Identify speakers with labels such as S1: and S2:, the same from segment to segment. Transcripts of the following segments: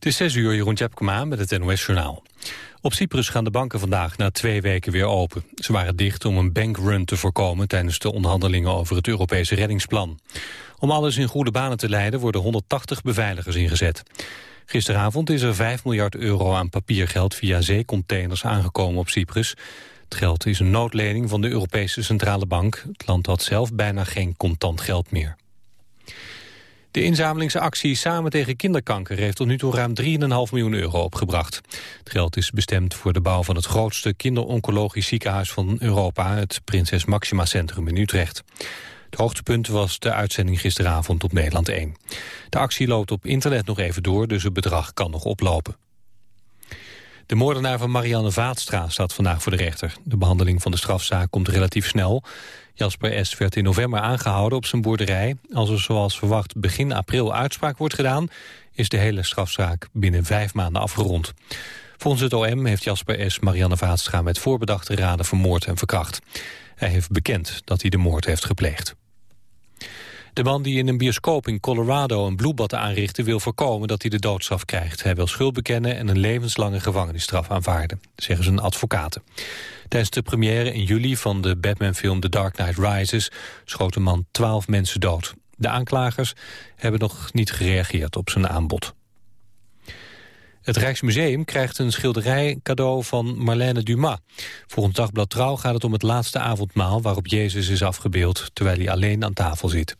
S1: Het is 6 uur, Jeroen Tjepkema met het NOS-journaal. Op Cyprus gaan de banken vandaag na twee weken weer open. Ze waren dicht om een bankrun te voorkomen tijdens de onderhandelingen over het Europese reddingsplan. Om alles in goede banen te leiden worden 180 beveiligers ingezet. Gisteravond is er 5 miljard euro aan papiergeld via zeecontainers aangekomen op Cyprus. Het geld is een noodlening van de Europese Centrale Bank. Het land had zelf bijna geen contant geld meer. De inzamelingsactie Samen tegen kinderkanker heeft tot nu toe ruim 3,5 miljoen euro opgebracht. Het geld is bestemd voor de bouw van het grootste kinderoncologisch ziekenhuis van Europa, het Prinses Maxima Centrum in Utrecht. Het hoogtepunt was de uitzending gisteravond op Nederland 1. De actie loopt op internet nog even door, dus het bedrag kan nog oplopen. De moordenaar van Marianne Vaatstra staat vandaag voor de rechter. De behandeling van de strafzaak komt relatief snel. Jasper S. werd in november aangehouden op zijn boerderij. Als er zoals verwacht begin april uitspraak wordt gedaan... is de hele strafzaak binnen vijf maanden afgerond. Volgens het OM heeft Jasper S. Marianne Vaatstra met voorbedachte raden vermoord en verkracht. Hij heeft bekend dat hij de moord heeft gepleegd. De man die in een bioscoop in Colorado een bloedbad aanrichtte... wil voorkomen dat hij de doodstraf krijgt. Hij wil schuld bekennen en een levenslange gevangenisstraf aanvaarden, zeggen zijn advocaten. Tijdens de première in juli van de Batman-film The Dark Knight Rises... schoot de man twaalf mensen dood. De aanklagers hebben nog niet gereageerd op zijn aanbod. Het Rijksmuseum krijgt een schilderij cadeau van Marlène Dumas. Volgens Dagblad Trouw gaat het om het laatste avondmaal... waarop Jezus is afgebeeld, terwijl hij alleen aan tafel zit.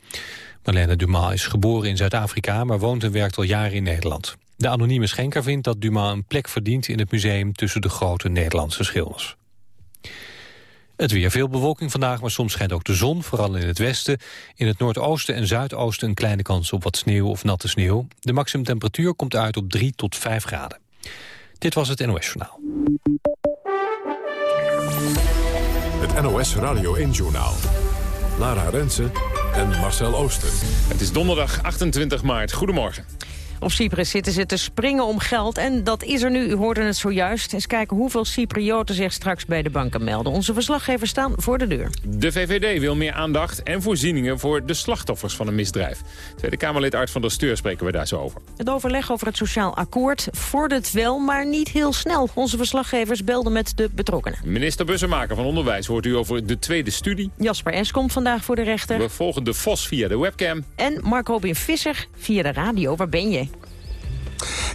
S1: Marlène Dumas is geboren in Zuid-Afrika... maar woont en werkt al jaren in Nederland. De anonieme schenker vindt dat Dumas een plek verdient in het museum... tussen de grote Nederlandse schilders. Het weer veel bewolking vandaag, maar soms schijnt ook de zon, vooral in het westen. In het noordoosten en zuidoosten een kleine kans op wat sneeuw of natte sneeuw. De maximumtemperatuur komt uit op 3 tot 5 graden. Dit was het NOS Journaal.
S2: Het NOS Radio 1 Journaal. Lara Rensen en Marcel Ooster.
S3: Het is donderdag 28 maart. Goedemorgen.
S4: Op Cyprus zitten ze te springen om geld en dat is er nu, u hoorde het zojuist. Eens kijken hoeveel Cyprioten zich straks bij de banken melden. Onze verslaggevers staan voor de deur.
S3: De VVD wil meer aandacht en voorzieningen voor de slachtoffers van een misdrijf. Tweede Kamerlid Art van der Steur spreken we daar zo over.
S4: Het overleg over het sociaal akkoord vordert wel, maar niet heel snel. Onze verslaggevers belden met de betrokkenen.
S3: Minister Bussemaker van Onderwijs hoort u over de tweede studie.
S4: Jasper S. komt vandaag voor de rechter.
S3: We volgen de VOS via de webcam.
S4: En Mark Robin Visser via de radio. Waar ben je?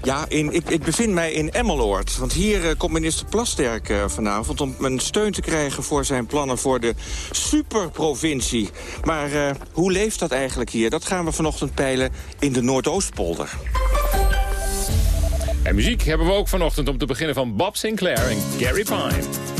S5: Ja, in, ik, ik bevind mij in Emmeloord. Want hier uh, komt minister Plasterk uh, vanavond... om een steun te krijgen voor zijn plannen voor de superprovincie. Maar uh, hoe leeft dat eigenlijk hier? Dat gaan we vanochtend peilen in de Noordoostpolder.
S3: En muziek hebben we ook vanochtend om te beginnen van Bob Sinclair en Gary Pine.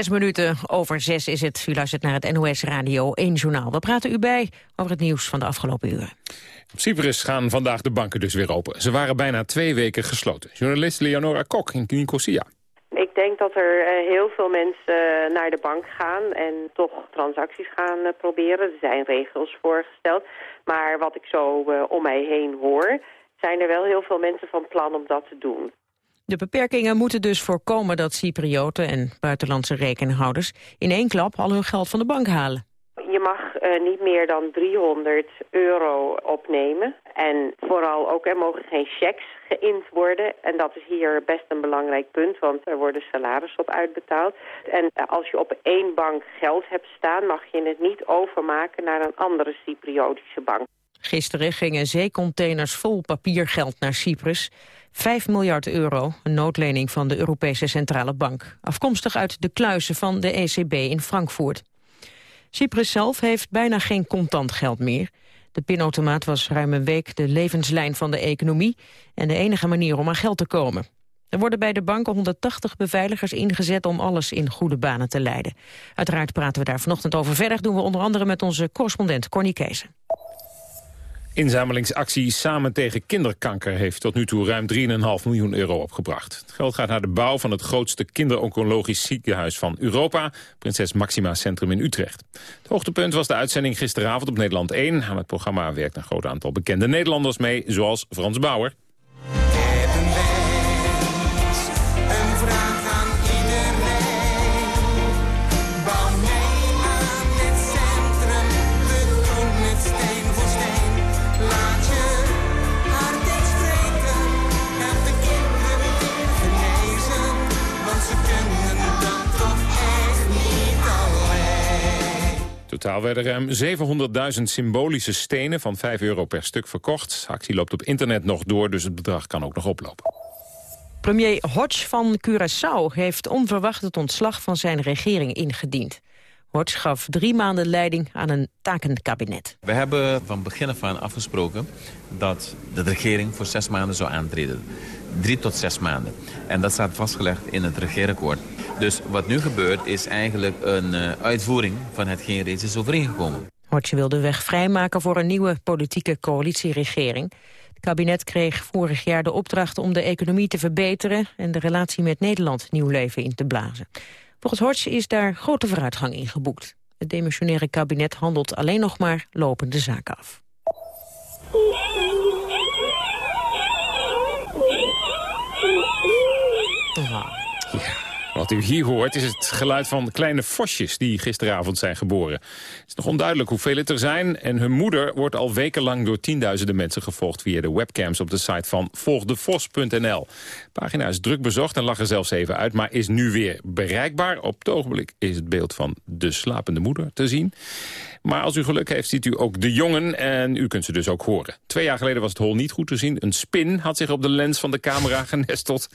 S4: Zes minuten over zes is het. U luistert naar het NOS Radio 1 Journaal. We praten u bij over het nieuws van de afgelopen uren.
S3: Op Cyprus gaan vandaag de banken dus weer open. Ze waren bijna twee weken gesloten. Journalist Leonora Kok in Nicosia.
S6: Ik denk dat er eh, heel veel mensen eh, naar de bank gaan en toch transacties gaan eh, proberen. Er zijn regels voorgesteld. Maar wat ik zo om mij heen hoor, zijn er wel heel veel mensen van plan om dat te doen.
S4: De beperkingen moeten dus voorkomen dat Cyprioten en buitenlandse rekenhouders in één klap al hun geld van de bank halen.
S6: Je mag eh, niet meer dan 300 euro opnemen. En vooral ook, er mogen geen checks geïnd worden. En dat is hier best een belangrijk punt, want er worden salaris op uitbetaald. En eh, als je op één bank geld hebt staan, mag je het niet overmaken naar een andere Cypriotische bank.
S4: Gisteren gingen zeecontainers vol papiergeld naar Cyprus. 5 miljard euro, een noodlening van de Europese Centrale Bank. Afkomstig uit de kluizen van de ECB in Frankfurt. Cyprus zelf heeft bijna geen contant geld meer. De pinautomaat was ruim een week de levenslijn van de economie... en de enige manier om aan geld te komen. Er worden bij de banken 180 beveiligers ingezet om alles in goede banen te leiden. Uiteraard praten we daar vanochtend over verder. doen we onder andere met onze correspondent Corny Kees.
S3: Inzamelingsactie Samen tegen kinderkanker heeft tot nu toe ruim 3,5 miljoen euro opgebracht. Het geld gaat naar de bouw van het grootste kinderoncologisch ziekenhuis van Europa, Prinses Maxima Centrum in Utrecht. Het hoogtepunt was de uitzending gisteravond op Nederland 1. Aan het programma werkt een groot aantal bekende Nederlanders mee, zoals Frans Bauer. Totaal werden ruim 700.000 symbolische stenen van 5 euro per stuk verkocht. De actie loopt op internet nog door, dus het bedrag kan ook nog oplopen.
S4: Premier Hodge van Curaçao heeft onverwacht het ontslag van zijn regering ingediend. Hodge gaf drie maanden leiding aan een takenkabinet.
S7: We hebben van begin af aan afgesproken dat de regering voor zes maanden zou aantreden. Drie tot zes maanden. En dat staat vastgelegd in het regeerakkoord. Dus wat nu gebeurt is eigenlijk een eh, uitvoering van hetgeen reeds is overeengekomen.
S4: Hodge wil de weg vrijmaken voor een nieuwe politieke coalitieregering. Het kabinet kreeg vorig jaar de opdracht om de economie te verbeteren... en de relatie met Nederland nieuw leven in te blazen. Volgens Hodge is daar grote vooruitgang in geboekt. Het demissionaire kabinet handelt alleen nog maar lopende zaken af.
S3: Wat u hier hoort is het geluid van kleine vosjes die gisteravond zijn geboren. Het is nog onduidelijk hoeveel het er zijn en hun moeder wordt al wekenlang door tienduizenden mensen gevolgd via de webcams op de site van volgdevos.nl. De pagina is druk bezocht en lag er zelfs even uit, maar is nu weer bereikbaar. Op het ogenblik is het beeld van de slapende moeder te zien. Maar als u geluk heeft, ziet u ook de jongen en u kunt ze dus ook horen. Twee jaar geleden was het hol niet goed te zien. Een spin had zich op de lens van de camera genesteld.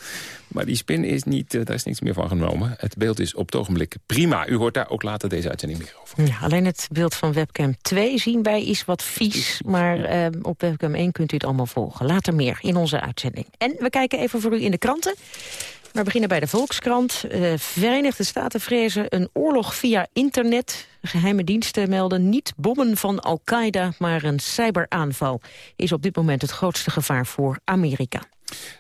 S3: Maar die spin is niet, eh, daar is niks meer van genomen. Het beeld is op het ogenblik prima. U hoort daar ook later deze uitzending meer over.
S4: Ja, alleen het beeld van webcam 2 zien wij is wat vies. Maar eh, op webcam 1 kunt u het allemaal volgen. Later meer in onze uitzending. En we kijken even voor u in de kranten. We beginnen bij de Volkskrant. Uh, Verenigde Staten vrezen een oorlog via internet. Geheime diensten melden niet bommen van Al-Qaeda, maar een cyberaanval is op dit moment het grootste gevaar voor Amerika.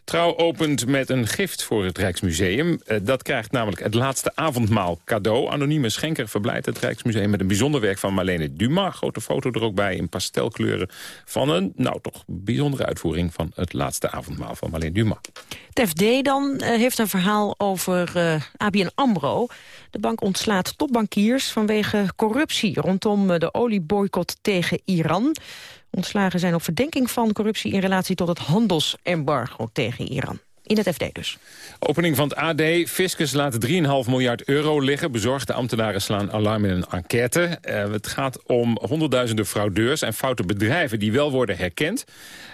S3: Trouw opent met een gift voor het Rijksmuseum. Eh, dat krijgt namelijk het laatste avondmaal cadeau. Anonieme schenker verblijft het Rijksmuseum met een bijzonder werk van Marlene Dumas. Grote foto er ook bij in pastelkleuren van een, nou toch, bijzondere uitvoering van het laatste avondmaal van Marlene Dumas.
S4: Het FD dan eh, heeft een verhaal over eh, ABN AMRO. De bank ontslaat topbankiers vanwege corruptie... rondom de olieboycott tegen Iran. Ontslagen zijn op verdenking van corruptie... in relatie tot het handelsembargo tegen Iran. In het FD dus.
S3: Opening van het AD. Fiscus laat 3,5 miljard euro liggen. Bezorgde ambtenaren slaan alarm in een enquête. Eh, het gaat om honderdduizenden fraudeurs en foute bedrijven... die wel worden herkend.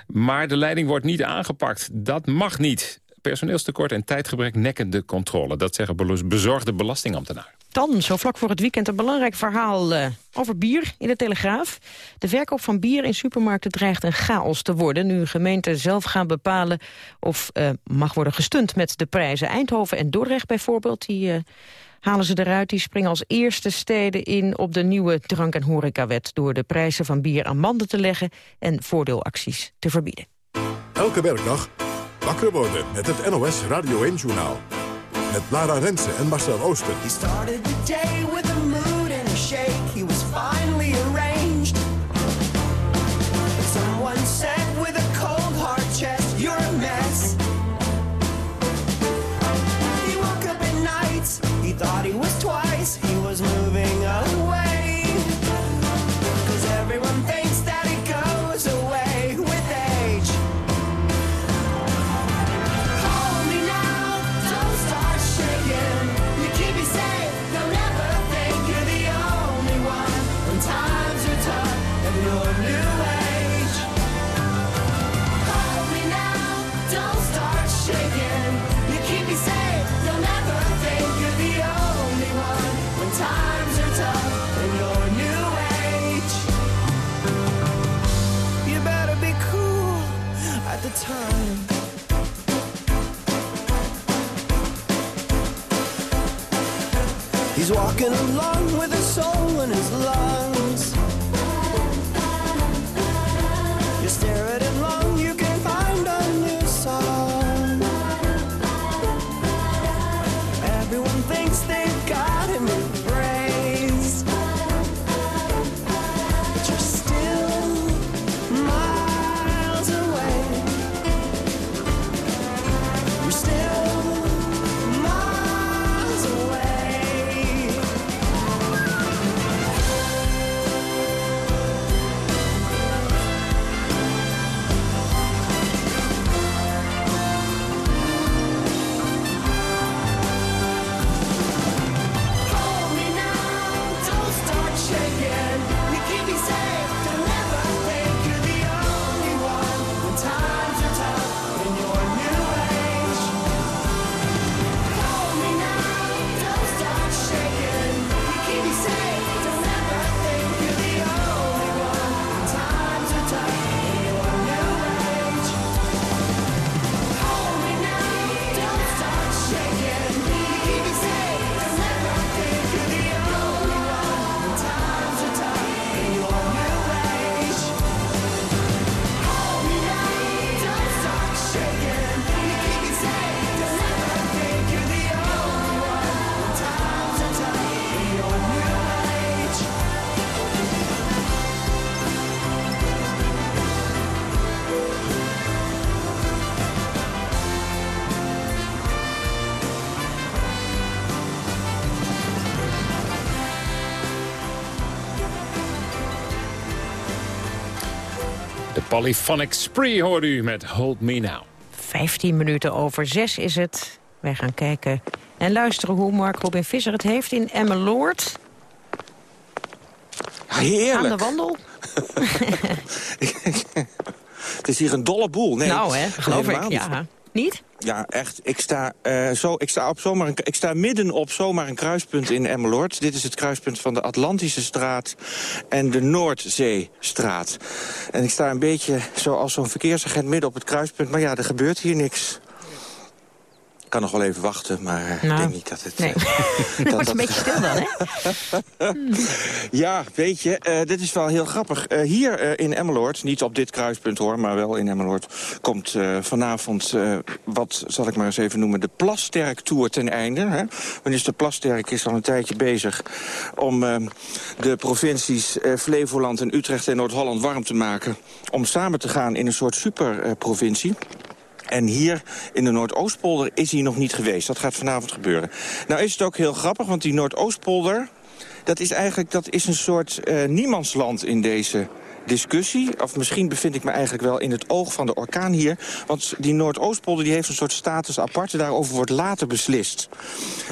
S3: Maar de leiding wordt niet aangepakt. Dat mag niet. Personeelstekort en tijdgebrek nekken de controle. Dat zeggen bezorgde belastingambtenaren.
S4: Dan, zo vlak voor het weekend, een belangrijk verhaal eh, over bier in de Telegraaf. De verkoop van bier in supermarkten dreigt een chaos te worden... nu gemeenten zelf gaan bepalen of eh, mag worden gestund met de prijzen. Eindhoven en Dordrecht bijvoorbeeld, die... eh, halen ze eruit. Die springen als eerste steden in op de nieuwe drank- en horecawet... door de prijzen van bier aan banden te leggen en voordeelacties te verbieden.
S2: Elke werkdag wakker worden met het NOS Radio 1-journaal. Met Lara Rensen en Marcel Ooster.
S8: He started the day with a mood and a shake. He was finely arranged. Someone said with a cold hard chest, You're a mess. He woke up at. He thought he walking along
S3: Polyphonic Spree hoorde u met Hold Me Now.
S4: 15 minuten over zes is het. Wij gaan kijken en luisteren hoe Mark Robin Visser het heeft in Emmeloord. Aan de
S5: Heerlijk.
S4: wandel.
S5: Het is hier een dolle boel. Nee,
S4: nou hè, geloof ik. Ja. Niet?
S5: Ja, echt. Ik sta, eh, zo, ik, sta op zomaar een, ik sta midden op zomaar een kruispunt in Emmeloord. Dit is het kruispunt van de Atlantische straat en de Noordzeestraat. En ik sta een beetje zoals zo'n verkeersagent midden op het kruispunt. Maar ja, er gebeurt hier niks. Ik kan nog wel even wachten, maar ik
S4: Nou,
S5: denk niet dat het...
S4: nee.
S5: eh,
S4: Het wordt een beetje stil dan, hè?
S5: Ja, weet je, eh, dit is wel heel grappig. Eh, hier in Emmeloord, niet op dit kruispunt hoor, maar wel in Emmeloord... komt vanavond, wat zal ik maar eens even noemen, de Plasterk-tour ten einde. Hè? Minister Plasterk is al een tijdje bezig om de provincies Flevoland en Utrecht en Noord-Holland warm te maken... om samen te gaan in een soort superprovincie. En hier in de Noordoostpolder is hij nog niet geweest. Dat gaat vanavond gebeuren. Nou is het ook heel grappig, want die Noordoostpolder... dat is eigenlijk dat is een soort eh, niemandsland in deze discussie. Of misschien bevind ik me eigenlijk wel in het oog van de orkaan hier. Want die Noordoostpolder die heeft een soort status apart. Daarover wordt later beslist.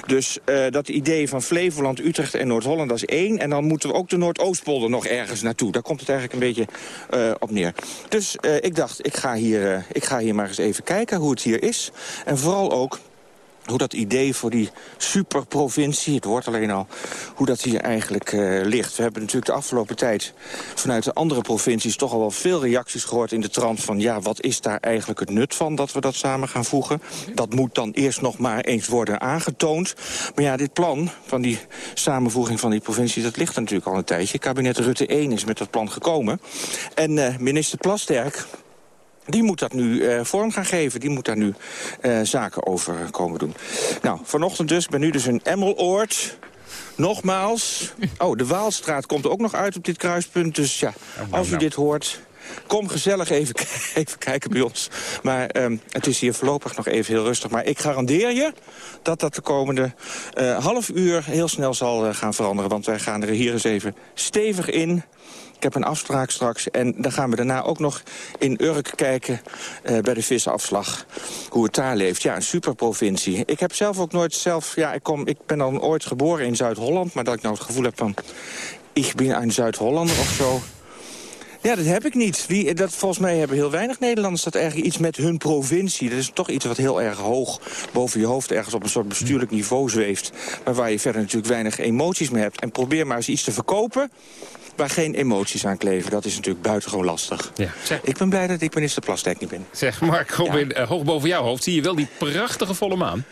S5: Dus eh, dat idee van Flevoland, Utrecht en Noord-Holland, dat is één. En dan moeten we ook de Noordoostpolder nog ergens naartoe. Daar komt het eigenlijk een beetje eh, op neer. Dus eh, ik dacht, ik ga, hier, ik ga hier maar eens even kijken hoe het hier is. En vooral ook hoe dat idee voor die superprovincie, het woord alleen al, hoe dat hier eigenlijk eh, ligt. We hebben natuurlijk de afgelopen tijd vanuit de andere provincies toch al wel veel reacties gehoord in de trant van ja, wat is daar eigenlijk het nut van dat we dat samen gaan voegen? Dat moet dan eerst nog maar eens worden aangetoond. Maar ja, dit plan van die samenvoeging van die provincies, dat ligt natuurlijk al een tijdje. Kabinet Rutte 1 is met dat plan gekomen. En eh, minister Plasterk, die moet dat nu eh, vorm gaan geven. Die moet daar nu eh, zaken over komen doen. Nou, vanochtend dus. Ik ben nu dus in Emmeloord. Nogmaals. Oh, de Waalstraat komt ook nog uit op dit kruispunt. Dus ja, als u
S3: nou.
S5: dit hoort... Kom gezellig even, even kijken bij ons. Maar ehm, het is hier voorlopig nog even heel rustig. Maar ik garandeer je dat dat de komende eh, half uur heel snel zal gaan veranderen. Want wij gaan er hier eens even stevig in. Ik heb een afspraak straks en dan gaan we daarna ook nog in Urk kijken eh, bij de visafslag. Hoe het daar leeft. Ja, een superprovincie. Ik heb zelf ook nooit zelf... Ja, ik, kom, ik ben dan ooit geboren in Zuid-Holland, maar dat ik nou het gevoel heb van... Ik ben een Zuid-Hollander of zo. Ja, dat heb ik niet. Dat, volgens mij hebben heel weinig Nederlanders dat eigenlijk iets met hun provincie. Dat is toch iets wat heel erg hoog boven je hoofd ergens op een soort bestuurlijk niveau zweeft. Maar waar je verder natuurlijk weinig emoties mee hebt. En probeer maar eens iets te verkopen waar geen emoties aan kleven. Dat is natuurlijk buitengewoon lastig.
S3: Ja. Zeg,
S5: Ik ben blij dat ik minister Plastek niet ben.
S3: zeg Mark Robin, eh, hoog boven jouw hoofd zie je wel die prachtige volle maan.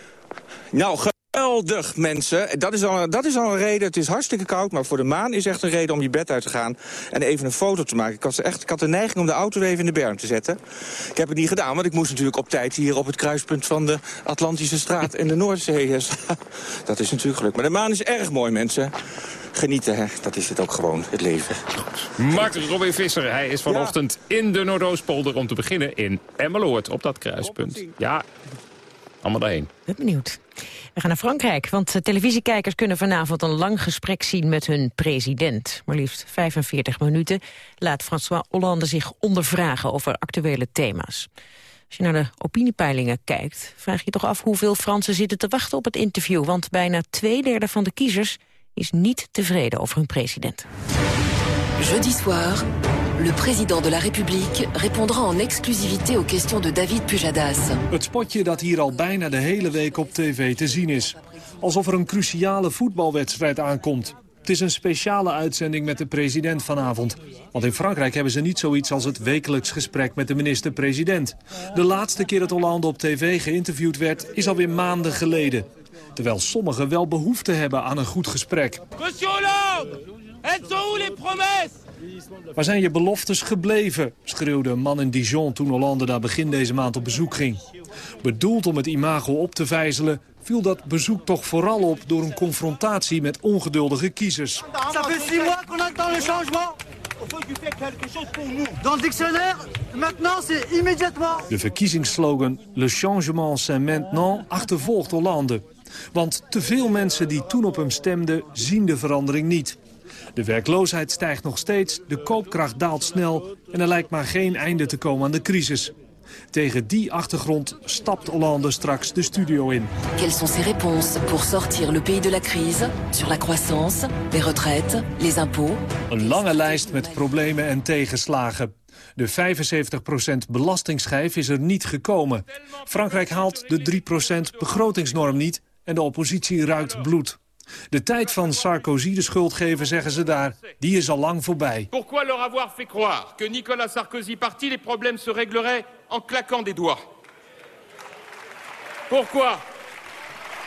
S5: Nou, geweldig, mensen. Dat is, al, dat is al een reden. Het is hartstikke koud, maar voor de maan is echt een reden om je bed uit te gaan... en even een foto te maken. Ik had, echt, ik had de neiging om de auto even in de berm te zetten. Ik heb het niet gedaan, want ik moest natuurlijk op tijd... hier op het kruispunt van de Atlantische Straat en de Noordzee eh. Dat is natuurlijk gelukt. Maar de maan is erg mooi, mensen. Genieten, hè. Dat is het ook gewoon, het leven.
S3: Mark Robin Visser, hij is vanochtend in de Noordoostpolder... om te beginnen in Emmeloord, op dat kruispunt. Ja, allemaal daarheen.
S4: Ben benieuwd. We gaan naar Frankrijk, want televisiekijkers kunnen vanavond een lang gesprek zien met hun president. Maar liefst 45 minuten laat François Hollande zich ondervragen over actuele thema's. Als je naar de opiniepeilingen kijkt, vraag je toch af hoeveel Fransen zitten te wachten op het interview. Want bijna twee derde van de kiezers is niet tevreden over hun president.
S9: Jeudi soir, le président de la République répondra en exclusivité aux questions de David Pujadas.
S10: Het spotje dat hier al bijna de hele week op tv te zien is. Alsof er een cruciale voetbalwedstrijd aankomt. Het is een speciale uitzending met de president vanavond. Want in Frankrijk hebben ze niet zoiets als het wekelijks gesprek met de minister-president. De laatste keer dat Hollande op tv geïnterviewd werd is alweer maanden geleden. Terwijl sommigen wel behoefte hebben aan een goed gesprek. Waar zijn je beloftes gebleven? schreeuwde een man in Dijon toen Hollande daar begin deze maand op bezoek ging. Bedoeld om het imago op te vijzelen, viel dat bezoek toch vooral op door een confrontatie met ongeduldige kiezers.
S8: Ça fait six mois qu'on attend le changement. Il faut que tu fais quelque chose pour nous. Dans le dictionnaire, maintenant c'est immédiatement.
S10: De verkiezingsslogan Le changement c'est maintenant achtervolgt Hollande. Want te veel mensen die toen op hem stemden zien de verandering niet. De werkloosheid stijgt nog steeds, de koopkracht daalt snel... en er lijkt maar geen einde te komen aan de crisis. Tegen die achtergrond stapt Hollande straks de studio in.
S9: Quelles sont ses réponses pour sortir le pays de la crise sur la croissance, les retraites, les impôts
S10: Een lange lijst met problemen en tegenslagen. De 75% belastingsschijf is er niet gekomen. Frankrijk haalt de 3% begrotingsnorm niet en de oppositie ruikt bloed. De tijd van Sarkozy de schuld geven, zeggen ze daar, die is al lang voorbij.
S11: Pourquoi leur avoir fait croire que Nicolas Sarkozy parti, les problèmes se régleraient en claquant des doigts Pourquoi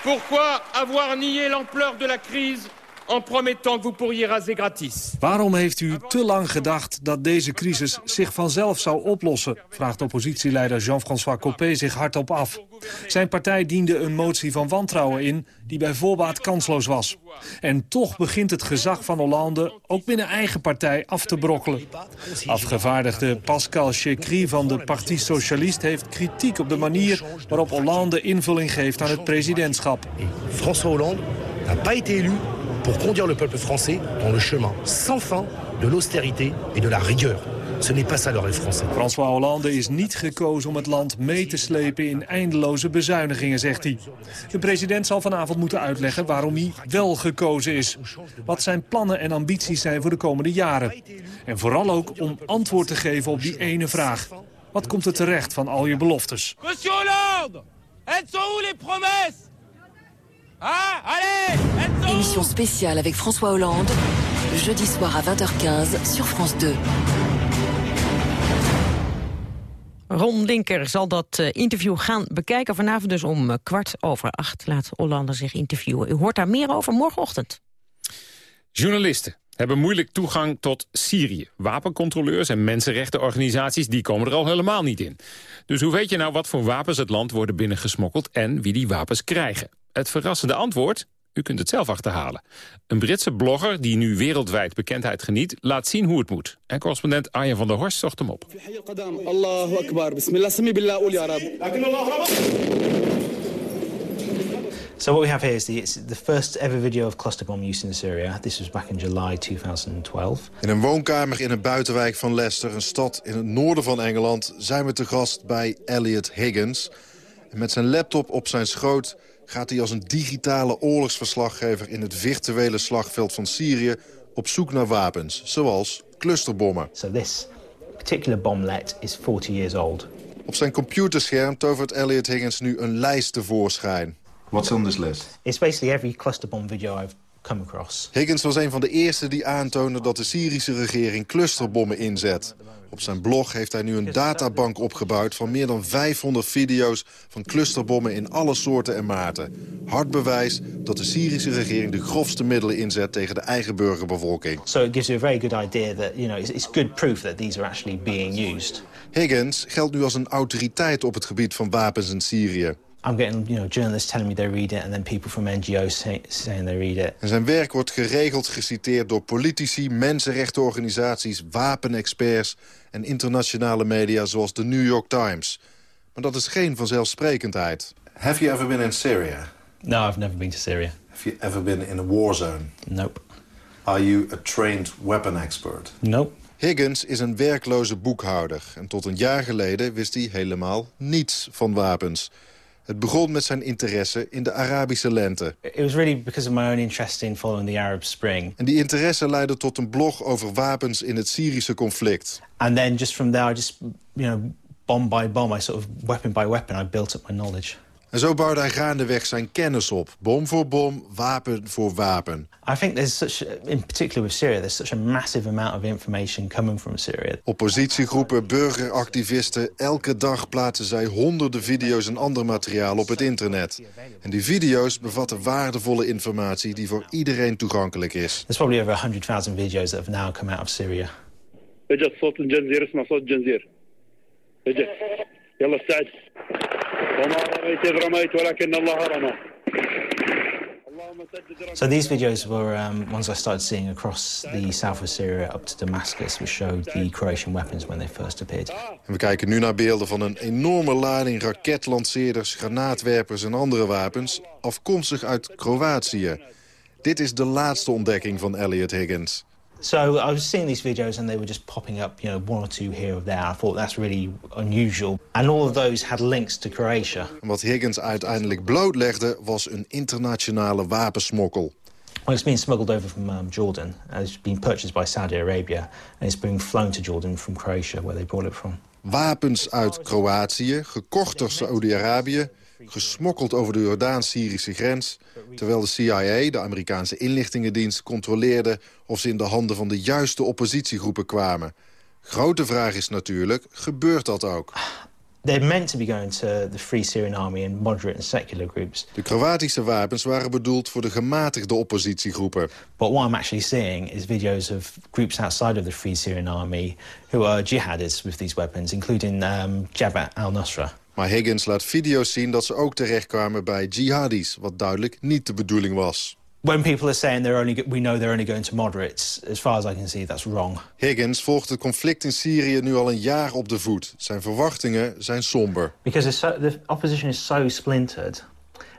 S11: Pourquoi avoir nié l'ampleur de la crise en promettant que vous pourriez raser gratis
S10: Waarom heeft u te lang gedacht dat deze crisis zich vanzelf zou oplossen? Vraagt oppositieleider Jean-François Copé zich hardop af. Zijn partij diende een motie van wantrouwen in die bij voorbaat kansloos was. En toch begint het gezag van Hollande ook binnen eigen partij af te brokkelen. Afgevaardigde Pascal Chécry van de Parti Socialiste heeft kritiek op de manier waarop Hollande invulling geeft aan het presidentschap.
S12: François Hollande n'a pas été élu pour conduire le peuple français dans le chemin sans fin de l'austérité et de la rigueur. Ce n'est pas ça le rêve français.
S10: François Hollande is niet gekozen om het land mee te slepen in eindeloze bezuinigingen, zegt hij. De president zal vanavond moeten uitleggen waarom hij wel gekozen is. Wat zijn plannen en ambities zijn voor de komende jaren. En vooral ook om antwoord te geven op die ene vraag. Wat komt er terecht van al je beloftes?
S8: Monsieur Hollande Elles sont où les promesses Hein Allez
S9: Émission spéciale avec François Hollande, jeudi soir à 20h15 sur France 2.
S4: Ron Linker zal dat eh, interview gaan bekijken. Vanavond dus om eh, kwart over acht laat Hollande zich interviewen. U hoort daar meer over morgenochtend.
S3: Journalisten hebben moeilijk toegang tot Syrië. Wapencontroleurs en mensenrechtenorganisaties die komen er al helemaal niet in. Dus hoe weet je nou wat voor wapens het land worden binnengesmokkeld... en wie die wapens krijgen? Het verrassende antwoord? U kunt het zelf achterhalen. Een Britse blogger die nu wereldwijd bekendheid geniet... laat zien hoe het moet. En correspondent Arjen van der Horst zocht hem op.
S13: So what we have here is the, it's the first ever video of cluster bomb use in Syria. This was back in July 2012.
S14: In een woonkamer in een buitenwijk van Leicester, een stad in het noorden van Engeland... zijn we te gast bij Elliot Higgins. En met zijn laptop op zijn schoot gaat hij als een digitale oorlogsverslaggever... in het virtuele slagveld van Syrië op zoek naar wapens, zoals clusterbommen.
S13: So this particular bomblet is 40 years old.
S14: Op zijn computerscherm tovert Elliot Higgins nu een lijst tevoorschijn. What's on this list?
S13: It's basically every cluster bomb video I've come across.
S14: Higgins was een van de eerste die aantoonde dat de Syrische regering clusterbommen inzet. Op zijn blog heeft hij nu een databank opgebouwd van meer dan 500 video's van clusterbommen in alle soorten en maten. Hard bewijs dat de Syrische regering de grofste middelen inzet tegen de eigen burgerbevolking.
S13: So it gives you a very good idea that, you know, it's, it's good proof that these are actually being used.
S14: Higgins geldt nu als een autoriteit op het gebied van wapens in Syrië.
S13: I'm getting, you know, journalists telling me they read it and then people from NGO's say, saying they read it.
S14: En zijn werk wordt geregeld geciteerd door politici, mensenrechtenorganisaties, wapenexperts en internationale media zoals de New York Times. Maar dat is geen vanzelfsprekendheid. Have you ever been in Syria?
S13: No, I've never been to Syria.
S14: Have you ever been in a war zone?
S13: Nope.
S14: Are you a trained weapon expert?
S13: Nope.
S14: Higgins is een werkloze boekhouder. En tot een jaar geleden wist hij helemaal niets van wapens. Het begon met zijn interesse in de Arabische lente.
S13: It was really because of my own interest in following the Arab Spring.
S14: En die interesse leidde tot een blog over wapens in het Syrische conflict.
S13: And then just from there, I just, you know, bomb by bomb, I sort of, weapon by weapon, I built up my knowledge.
S14: En zo bouwde hij gaandeweg zijn kennis op. Bom voor bom, wapen voor wapen.
S13: I think there's such, in particular with Syria, there's such a massive amount of information coming from Syria.
S14: Oppositiegroepen, burgeractivisten, elke dag plaatsen zij honderden video's en ander materiaal op het internet. En die video's bevatten waardevolle informatie die voor iedereen toegankelijk is.
S13: There's probably over 100,000 videos that have now come out of Syria.
S15: اجت صوت الجنزير اسمه صوت جنزير اجت يلا استعد
S13: So these videos were um, ones I started seeing across the south of Syria up to Damascus, which showed the Croatian weapons when they first appeared.
S14: En we kijken nu naar beelden van een enorme lading raketlanceerders, granaatwerpers en andere wapens, afkomstig uit Kroatië. Dit is de laatste ontdekking van Elliot Higgins.
S13: So I was seeing these videos and they were just popping up, you know, one or two here or there. I thought that's really unusual. And all of those had links to Croatia.
S14: Wat Higgins uiteindelijk blootlegde was een internationale wapensmokkel.
S13: Well, it's been smuggled over from um, Jordan. Uh, It's been purchased by Saudi Arabia. And it's been flown to Jordan from Croatia, where they brought it from.
S14: Wapens uit Kroatië, gekocht door Saoedi-Arabië... gesmokkeld over de Jordaan-Syrische grens... terwijl de CIA, de Amerikaanse inlichtingendienst, controleerde... of ze in de handen van de juiste oppositiegroepen kwamen. Grote vraag is natuurlijk, gebeurt dat ook?
S13: They're meant to be going to the Free Syrian Army and moderate and secular groups.
S14: De Kroatische wapens waren bedoeld voor de gematigde oppositiegroepen.
S13: But what I'm actually seeing is videos of groups outside of the Free Syrian Army who are jihadists with these weapons, including um, Jabhat al-Nusra.
S14: Maar Higgins laat video's zien dat ze ook terechtkwamen bij jihadis... wat duidelijk niet de bedoeling was.
S13: When people are saying they're only, we know they're only going to moderates, as far as I can see, that's wrong.
S14: Higgins volgt het conflict in Syrië nu al een jaar op de voet. Zijn verwachtingen zijn somber.
S13: Because so, the opposition is so splintered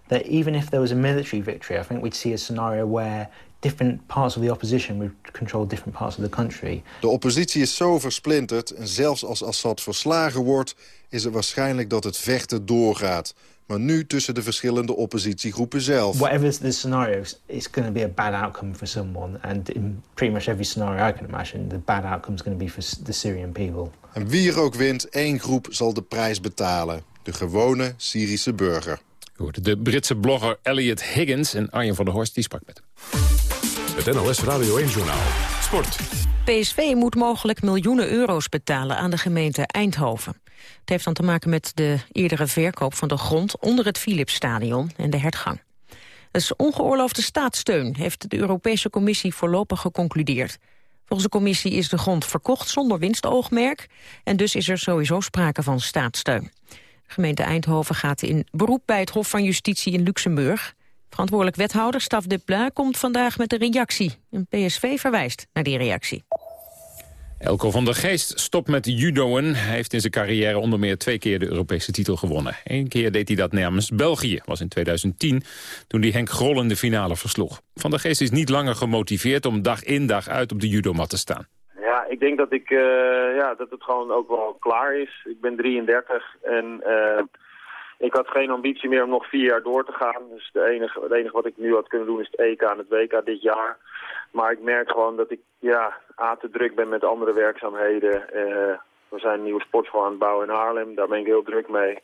S13: that even if there was a military victory, I think we'd see a scenario where different parts of the opposition would control different parts of the country.
S14: De oppositie is zo versplinterd en zelfs als Assad verslagen wordt... is het waarschijnlijk dat het vechten doorgaat. Maar nu tussen de verschillende oppositiegroepen zelf.
S13: Whatever the scenario, it's going to be a bad outcome for someone. And in pretty much every scenario I can imagine, the bad outcome is going to be for the Syrian people.
S14: En wie er ook wint, één groep zal de prijs betalen. De gewone Syrische burger.
S3: De Britse blogger Elliot Higgins en Arjen van der Horst die sprak met hem.
S2: Het NOS Radio 1-journaal. Sport.
S4: PSV moet mogelijk miljoenen euro's betalen aan de gemeente Eindhoven. Het heeft dan te maken met de eerdere verkoop van de grond onder het Philipsstadion en de hertgang. Het is ongeoorloofde staatssteun, heeft de Europese Commissie voorlopig geconcludeerd. Volgens de commissie is de grond verkocht zonder winstoogmerk... en dus is er sowieso sprake van staatssteun. De gemeente Eindhoven gaat in beroep bij het Hof van Justitie in Luxemburg. Verantwoordelijk wethouder Staf de Pla komt vandaag met een reactie. Een PSV verwijst naar die reactie.
S3: Elko van der Geest stopt met judoën. Hij heeft in zijn carrière onder meer twee keer de Europese titel gewonnen. Eén keer deed hij dat namens België, was in 2010, toen hij Henk Grol in de finale versloeg. Van der Geest is niet langer gemotiveerd om dag in dag uit op de judomat te staan.
S16: Ja, ik denk dat, ik, eh, ja, dat het gewoon ook wel klaar is. Ik ben 33 en eh, ik had geen ambitie meer om nog vier jaar door te gaan. Dus de enige, het enige wat ik nu had kunnen doen is het EK en het WK dit jaar. Maar ik merk gewoon dat ik ja, A, te druk ben met andere werkzaamheden. Eh, we zijn een nieuwe sportschool aan het bouwen in Haarlem. Daar ben ik heel druk mee.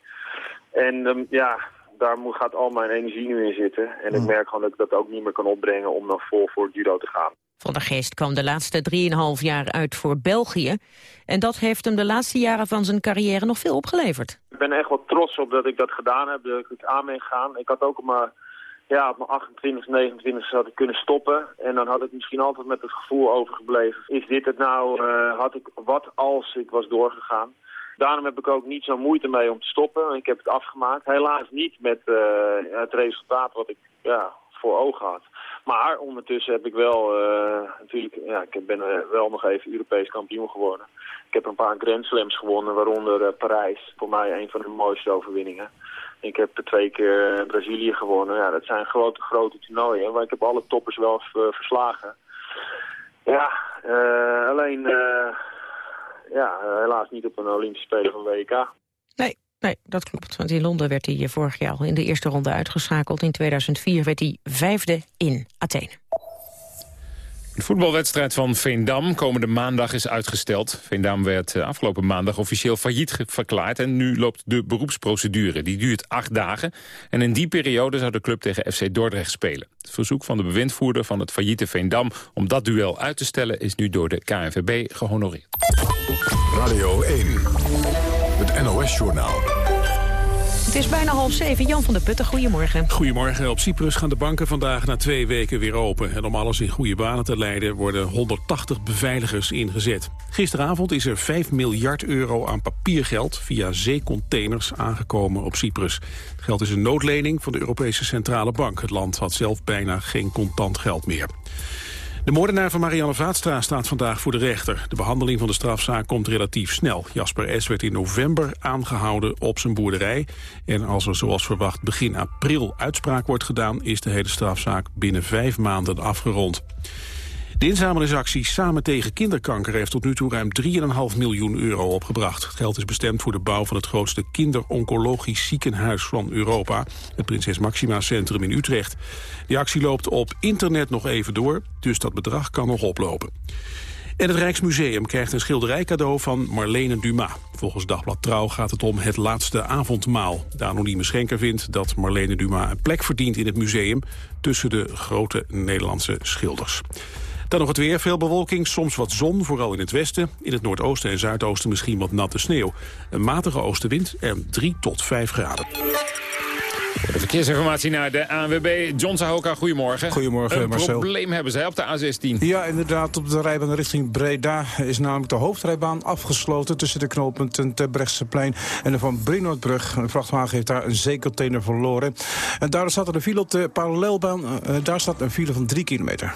S16: En ehm, ja, daar moet, gaat al mijn energie nu in zitten. En ik merk gewoon dat ik dat ook niet meer kan opbrengen om dan vol voor het judo te gaan.
S4: Van der Geest kwam de laatste 3,5 jaar uit voor België. En dat heeft hem de laatste jaren van zijn carrière nog veel opgeleverd.
S16: Ik ben echt wel trots op dat ik dat gedaan heb, dat ik het aan ben gegaan. Ik had ook mijn, ja, op mijn 28, 29 had ik kunnen stoppen. En dan had ik misschien altijd met het gevoel overgebleven. Is dit het nou, eh, had ik wat als ik was doorgegaan? Daarom heb ik ook niet zo moeite mee om te stoppen. Ik heb het afgemaakt. Helaas niet met eh, het resultaat wat ik ja, voor ogen had. Maar ondertussen heb ik wel, eh, natuurlijk, ja, ik ben eh, wel nog even Europees kampioen geworden. Ik heb een paar Grand Slams gewonnen, waaronder eh, Parijs. Voor mij een van de mooiste overwinningen. Ik heb twee keer Brazilië gewonnen. Ja, dat zijn grote, grote toernooien. Maar ik heb alle toppers wel verslagen. Ja, alleen ja, helaas niet op een Olympische Spelen van WK.
S4: Nee, nee, dat klopt. Want in Londen werd hij eh, vorig jaar al in de eerste ronde uitgeschakeld. In 2004 werd hij vijfde in Athene.
S3: De voetbalwedstrijd van Veendam komende maandag is uitgesteld. Veendam werd eh, afgelopen maandag officieel failliet verklaard... en nu loopt de beroepsprocedure. Die duurt acht dagen. En in die periode zou de club tegen FC Dordrecht spelen. Het verzoek van de bewindvoerder van het failliete Veendam... om dat duel uit te stellen is nu door de KNVB gehonoreerd.
S2: Radio 1. NOS-journaal.
S4: Het is bijna half zeven. Jan van der Putten, goedemorgen.
S17: Goedemorgen. Op Cyprus gaan de banken vandaag na twee weken weer open. En om alles in goede banen te leiden worden 180 beveiligers ingezet. Gisteravond is er 5 miljard euro aan papiergeld via zeecontainers aangekomen op Cyprus. Het geld is een noodlening van de Europese Centrale Bank. Het land had zelf bijna geen contant geld meer. De moordenaar van Marianne Vaatstra staat vandaag voor de rechter. De behandeling van de strafzaak komt relatief snel. Jasper S. werd in november aangehouden op zijn boerderij. En als er zoals verwacht begin april uitspraak wordt gedaan... is de hele strafzaak binnen vijf maanden afgerond. De inzamelingsactie Samen tegen kinderkanker heeft tot nu toe ruim 3,5 miljoen euro opgebracht. Het geld is bestemd voor de bouw van het grootste kinderoncologisch ziekenhuis van Europa, het Prinses Maxima Centrum in Utrecht. Die actie loopt op internet nog even door, dus dat bedrag kan nog oplopen. En het Rijksmuseum krijgt een schilderij cadeau van Marlene Dumas. Volgens Dagblad Trouw gaat het om het laatste avondmaal. De anonieme schenker vindt dat Marlene Dumas een plek verdient in het museum... tussen de grote Nederlandse schilders. Dan nog het weer, veel bewolking, soms wat zon, vooral in het westen. In het noordoosten en zuidoosten misschien wat natte sneeuw. Een matige oostenwind en 3 tot 5 graden.
S3: Voor de verkeersinformatie naar de ANWB. John Sahoka, goedemorgen.
S18: Goedemorgen,
S3: Een
S18: Marcel.
S3: probleem hebben zij op de A16.
S18: Ja, inderdaad. Op de rijbaan richting Breda is namelijk de hoofdrijbaan afgesloten... tussen de knooppunten Terbrechtseplein en de Van Brinoordbrug. Een vrachtwagen heeft daar een zeecontainer verloren. En daar staat er een file op de parallelbaan. Eh, daar staat een file van 3 kilometer.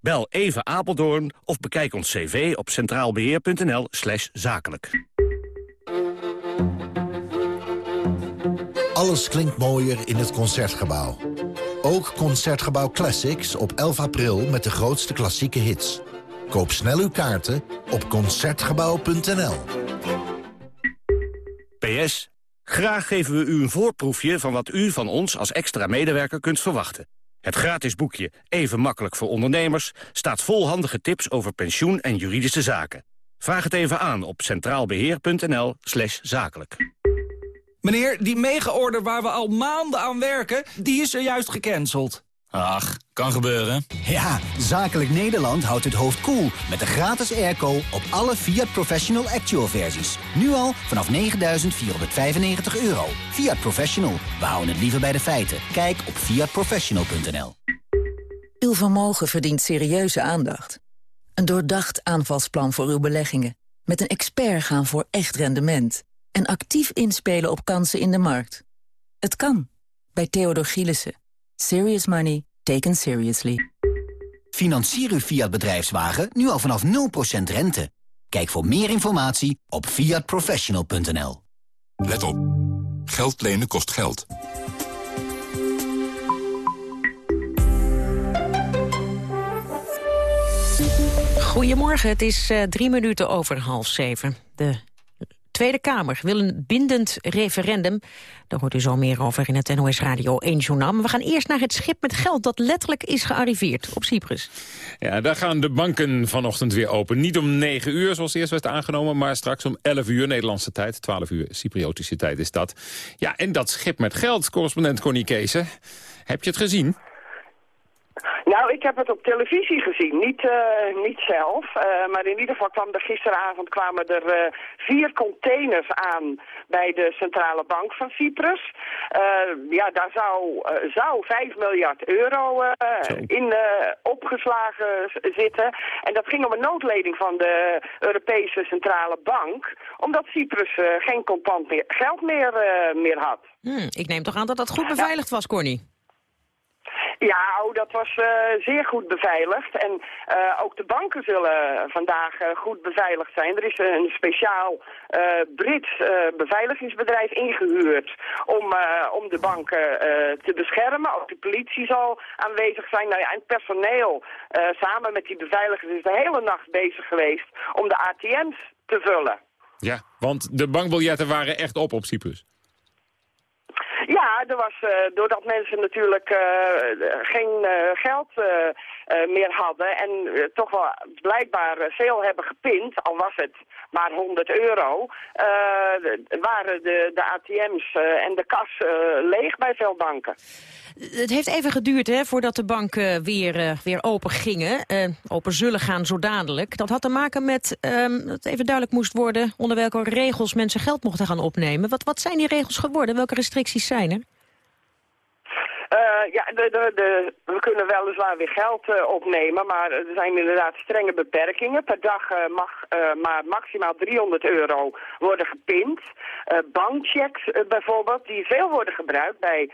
S19: Bel even Apeldoorn of bekijk ons cv op centraalbeheer.nl slash zakelijk.
S20: Alles klinkt mooier in het Concertgebouw. Ook Concertgebouw Classics op 11 april met de grootste klassieke hits. Koop snel uw kaarten op Concertgebouw.nl.
S19: PS. Graag geven we u een voorproefje van wat u van ons als extra medewerker kunt verwachten. Het gratis boekje Even makkelijk voor ondernemers staat vol handige tips over pensioen en juridische zaken. Vraag het even aan op centraalbeheer.nl slash zakelijk.
S21: Meneer, die mega-order waar we al maanden aan werken, die is er juist gecanceld.
S22: Ach, kan gebeuren. Ja, Zakelijk Nederland houdt het hoofd koel met de gratis airco op alle Fiat Professional Actual versies. Nu al vanaf 9.495 euro. Fiat Professional, we houden het liever bij de feiten. Kijk op fiatprofessional.nl.
S23: Uw vermogen verdient serieuze aandacht. Een doordacht aanvalsplan voor uw beleggingen. Met een expert gaan voor echt rendement. En actief inspelen op kansen in de markt. Het kan. Bij Theodor Gielissen. Serious money taken seriously.
S22: Financier uw Fiat bedrijfswagen nu al vanaf 0% rente. Kijk voor meer informatie op fiatprofessional.nl.
S24: Let op. Geld lenen kost geld.
S4: Goedemorgen, het is eh, drie minuten over half zeven. De Tweede Kamer wil een bindend referendum. Daar hoort u zo meer over in het NOS Radio 1 journaal. Maar we gaan eerst naar het schip met geld dat letterlijk is gearriveerd op Cyprus.
S3: Ja, daar gaan de banken vanochtend weer open. Niet om 9 uur, zoals eerst werd aangenomen... maar straks om 11 uur Nederlandse tijd. 12 uur Cypriotische tijd is dat. Ja, en dat schip met geld, correspondent Connie Keesen. Heb je het gezien?
S25: Nou, ik heb het op televisie gezien. Niet, eh, niet zelf. eh, maar in ieder geval kwam er gisteravond kwamen er eh, vier containers aan bij de Centrale Bank van Cyprus. Eh, ja, daar zou, eh, zou 5 miljard euro eh, in eh, opgeslagen zitten. En dat ging om een noodleding van de Europese Centrale Bank. Omdat Cyprus eh, geen contant meer, geld meer, eh, meer had.
S4: Hmm, ik neem toch aan dat dat goed beveiligd was, Corny?
S25: Ja, oh, dat was eh, zeer goed beveiligd. En eh, ook de banken zullen vandaag eh, goed beveiligd zijn. Er is een speciaal Brits beveiligingsbedrijf ingehuurd om, om de banken te beschermen. Ook de politie zal aanwezig zijn. Nou ja, en personeel samen met die beveiligers is de hele nacht bezig geweest om de ATM's te vullen.
S3: Ja, want de bankbiljetten waren echt op op Cyprus.
S25: Ja, er was, eh, doordat mensen natuurlijk eh, geen eh, geld meer hadden en toch wel blijkbaar veel hebben gepind, al was het maar 100 euro, waren de, de ATM's en de kas leeg bij veel banken.
S4: Het heeft even geduurd hè, voordat de banken weer, weer open gingen. Open zullen gaan zo dadelijk. Dat had te maken met ehm, dat even duidelijk moest worden... onder welke regels mensen geld mochten gaan opnemen. Wat, wat zijn die regels geworden? Welke restricties zijn
S25: Eh, ja, de, de, we kunnen weliswaar weer geld eh, opnemen, maar er zijn inderdaad strenge beperkingen. Per dag eh, mag maar maximaal 300 euro worden gepind. Bankchecks bijvoorbeeld, die veel worden gebruikt bij,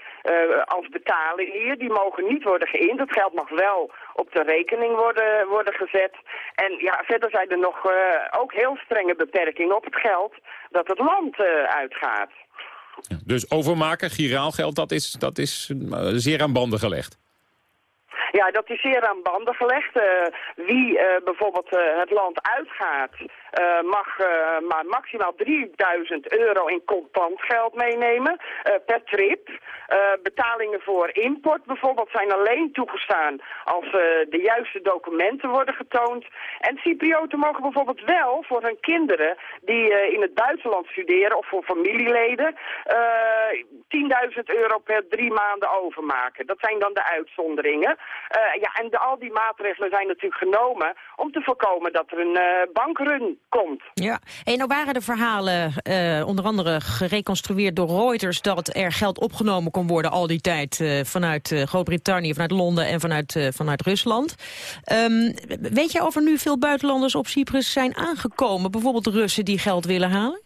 S25: als betaling hier, die mogen niet worden geïnd. Het geld mag wel op de rekening worden, worden gezet. En ja, verder zijn er nog ook heel strenge beperkingen op het geld dat het land eh,
S3: Dus overmaken, giraalgeld, dat is, dat is eh, zeer aan banden gelegd.
S25: Ja, dat is zeer aan banden gelegd. Eh, wie eh, bijvoorbeeld het land uitgaat, mag eh, maar maximaal 3000 euro in contant geld meenemen eh, per trip. Eh, betalingen voor import bijvoorbeeld zijn alleen toegestaan als eh, de juiste documenten worden getoond. En Cyprioten mogen bijvoorbeeld wel voor hun kinderen die eh, in het buitenland studeren of voor familieleden eh 10.000 euro per drie maanden overmaken. Dat zijn dan de uitzonderingen. Eh, ja, en al die maatregelen zijn natuurlijk genomen om te voorkomen dat er een eh, bankrun komt.
S4: Ja, en nou waren de verhalen eh, onder andere gereconstrueerd door Reuters... dat er geld opgenomen kon worden al die tijd eh, vanuit eh, Groot-Brittannië, vanuit Londen en vanuit, vanuit Rusland. Ehm, weet jij of er nu veel buitenlanders op Cyprus zijn aangekomen? Bijvoorbeeld Russen die geld willen halen?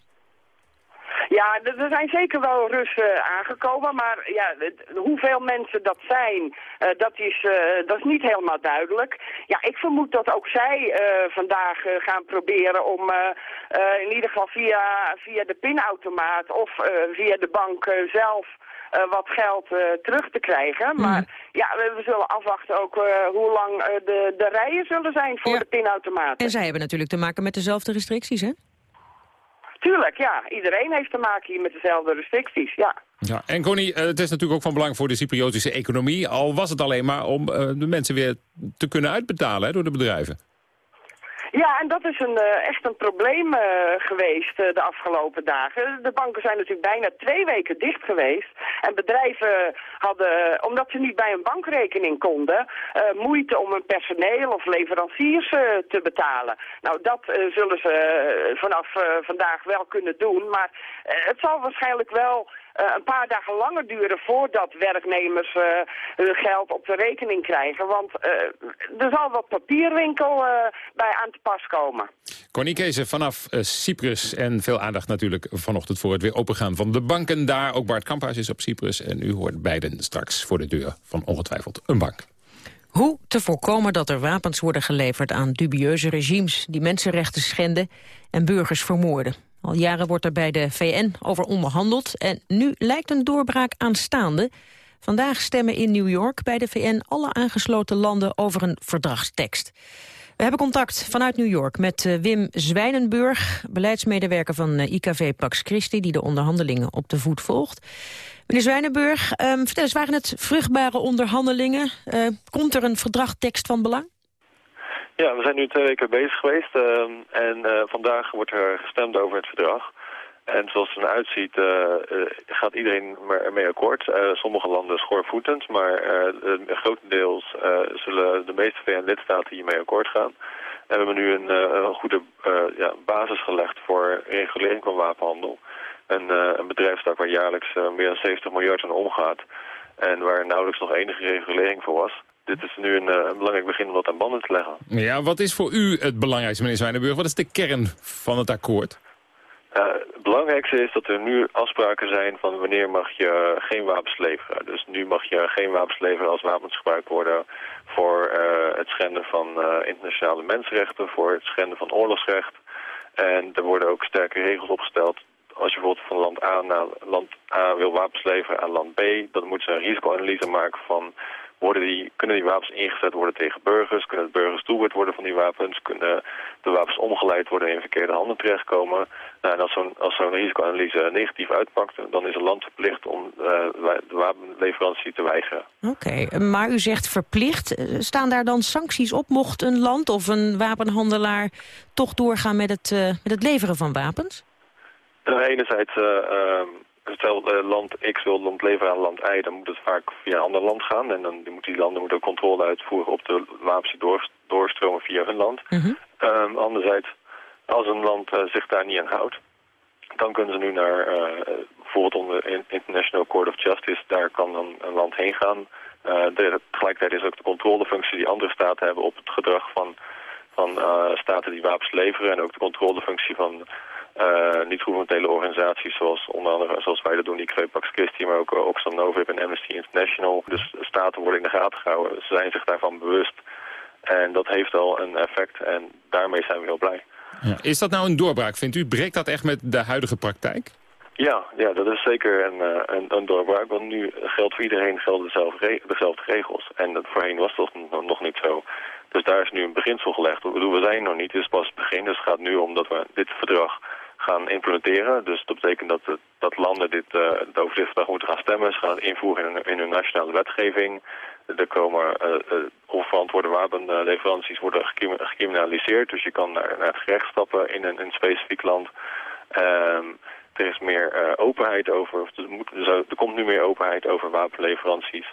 S25: Ja, er zijn zeker wel Russen aangekomen, maar ja, hoeveel mensen dat zijn, eh, dat, is, eh, dat is niet helemaal duidelijk. Ja, ik vermoed dat ook zij eh, vandaag gaan proberen om in ieder geval via, via de pinautomaat of via de bank zelf wat geld terug te krijgen. Maar ja, we, we zullen afwachten ook hoe lang de, de rijen zullen zijn voor de pinautomaat.
S4: En zij hebben natuurlijk te maken met dezelfde restricties, hè?
S25: Tuurlijk, ja. Iedereen heeft te maken hier met dezelfde restricties, ja.
S3: Ja, en Connie, eh, het is natuurlijk ook van belang voor de Cypriotische economie. Al was het alleen maar om eh, de mensen weer te kunnen uitbetalen door de bedrijven.
S25: Ja, en dat is een, eh, echt een probleem eh, geweest eh, de afgelopen dagen. De banken zijn natuurlijk bijna twee weken dicht geweest. En bedrijven hadden, omdat ze niet bij een bankrekening konden, moeite om hun personeel of leveranciers te betalen. Nou, dat zullen ze vanaf vandaag wel kunnen doen. Maar het zal waarschijnlijk wel een paar dagen langer duren voordat werknemers eh, hun geld op de rekening krijgen. Want eh, er zal wat papierwinkel eh, bij aan te pas komen.
S3: Connie Kees vanaf eh, Cyprus en veel aandacht natuurlijk vanochtend voor het weer opengaan van de banken daar. Ook Bart Kamphuis is op Cyprus en u hoort beiden straks voor de deur van ongetwijfeld een bank.
S4: Hoe te voorkomen dat er wapens worden geleverd aan dubieuze regimes... die mensenrechten schenden en burgers vermoorden. Al jaren wordt er bij de VN over onderhandeld... en nu lijkt een doorbraak aanstaande. Vandaag stemmen in New York bij de VN alle aangesloten landen over een verdragstekst. We hebben contact vanuit New York met eh, Wim Zwijnenburg... beleidsmedewerker van eh, IKV Pax Christi... die de onderhandelingen op de voet volgt. Meneer Zwijnenburg, ehm, vertel eens, waren het vruchtbare onderhandelingen? Eh, komt er een verdragtekst van belang?
S26: Ja, we zijn nu twee weken bezig geweest ehm, en eh, vandaag wordt er gestemd over het verdrag. En zoals het eruit ziet eh, eh, gaat iedereen ermee akkoord. Sommige landen schoorvoetend, maar grotendeels zullen de meeste VN-lidstaten hiermee akkoord gaan. En we hebben nu een, een goede ja, basis gelegd voor regulering van wapenhandel. Een, een bedrijfstak waar jaarlijks meer dan 70 miljard aan omgaat. En waar nauwelijks nog enige regulering voor was. Dit is nu een, eh, een belangrijk begin om dat aan banden te leggen.
S3: Ja, wat is voor u het belangrijkste, meneer Zwijnenburg? Wat is de kern van het akkoord?
S26: Uh, het belangrijkste is dat er nu afspraken zijn van wanneer mag je geen wapens leveren. Dus nu mag je geen wapens leveren als wapens gebruikt worden voor uh, het schenden van uh, internationale mensenrechten, voor het schenden van oorlogsrecht. En er worden ook sterke regels opgesteld. Als je bijvoorbeeld van land A naar land A wil wapens leveren aan land B, dan moeten ze een risicoanalyse maken van worden die, kunnen die wapens ingezet worden tegen burgers? Kunnen de burgers doelwit worden van die wapens? Kunnen de wapens omgeleid worden en in verkeerde handen terechtkomen? Nou, en als zo'n zo'n risicoanalyse negatief uitpakt, dan is een land verplicht om uh, de wapenleverantie te weigeren.
S4: Oké, okay, maar u zegt verplicht. Staan daar dan sancties op mocht een land of een wapenhandelaar toch doorgaan met het, uh, met het leveren van wapens?
S26: Uh, enerzijds... Uh, stel uh, land X wil land leveren aan land Y, dan moet het vaak via een ander land gaan. En dan moeten die landen moeten controle uitvoeren op de wapens die door, doorstromen via hun land.
S4: Mhm.
S26: Mm -hmm. um, anderzijds, als een land uh, zich daar niet aan houdt, dan kunnen ze nu naar uh, bijvoorbeeld onder International Court of Justice, daar kan dan een land heen gaan. De, tegelijkertijd is ook de controlefunctie die andere staten hebben op het gedrag van, van staten die wapens leveren. En ook de controlefunctie van uh, niet-governementele organisaties zoals onder andere zoals wij dat doen, die Pax Christi, maar ook uh, Oxfam Novib en Amnesty International. Dus staten worden in de gaten gehouden. Ze zijn zich daarvan bewust. En dat heeft al een effect en daarmee zijn we heel blij.
S3: Ja. Is dat nou een doorbraak, vindt u? Breekt dat echt met de huidige praktijk?
S26: Ja, ja, dat is zeker een, eh, een, een doorbraak. Want nu geldt voor iedereen gelden dezelfde, dezelfde regels. En dat voorheen was dat nog, niet zo. Dus daar is nu een beginsel gelegd. We zijn nog niet, het is pas het begin. Dus het gaat nu om dat we dit verdrag gaan implementeren. Dus dat betekent dat, het- dat landen dit, eh, over dit verdrag moeten gaan stemmen. Ze gaan het invoeren in, hun- nationale wetgeving. Er komen uh, uh, onverantwoorde wapenleveranties worden gecrimi- gecriminaliseerd. Dus je kan naar, naar het gerecht stappen in een, in een specifiek land. Ehm, er is meer openheid over, of er, er komt nu meer openheid over wapenleveranties.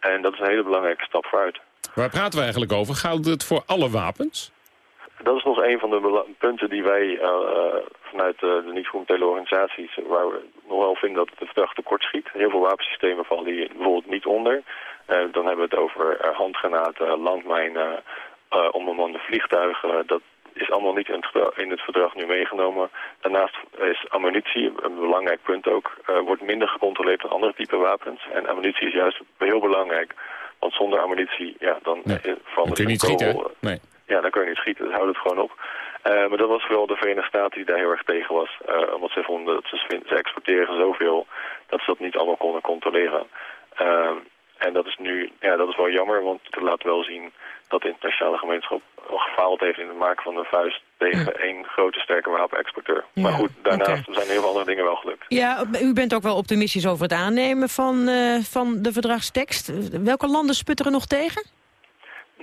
S26: En dat is een hele belangrijke stap vooruit.
S3: Waar praten we eigenlijk over? Geldt het voor alle wapens?
S26: Dat is nog een van de punten die wij eh, eh, vanuit eh, de niet-governementele organisaties... waar we nog wel vinden dat het verdrag tekort schiet. Heel veel wapensystemen vallen hier bijvoorbeeld niet onder. Eh, dan hebben we het over handgranaten, landmijnen, eh onbemande vliegtuigen. Dat is allemaal niet in het, verdrag- in het verdrag nu meegenomen. Daarnaast is ammunitie, een belangrijk punt ook, wordt minder gecontroleerd dan andere type wapens. En ammunitie is juist heel belangrijk. Want zonder ammunitie, ja, dan eh, verandert
S3: je niet schieten. Nee.
S26: Ja, dan kun je niet schieten. Dus houd het gewoon op. Eh, maar dat was vooral de Verenigde Staten die daar heel erg tegen was. Eh, omdat ze vonden dat ze, ze exporteren zoveel dat ze dat niet allemaal konden controleren. Eh, en dat is nu, ja, dat is wel jammer, want het laat wel zien dat de internationale gemeenschap gefaald heeft in het maken van een vuist tegen één grote sterke wapenexporteur. maar goed, daarnaast zijn heel veel andere dingen wel gelukt.
S4: Ja, u bent ook wel optimistisch over het aannemen van, van de verdragstekst. Welke landen sputteren nog tegen?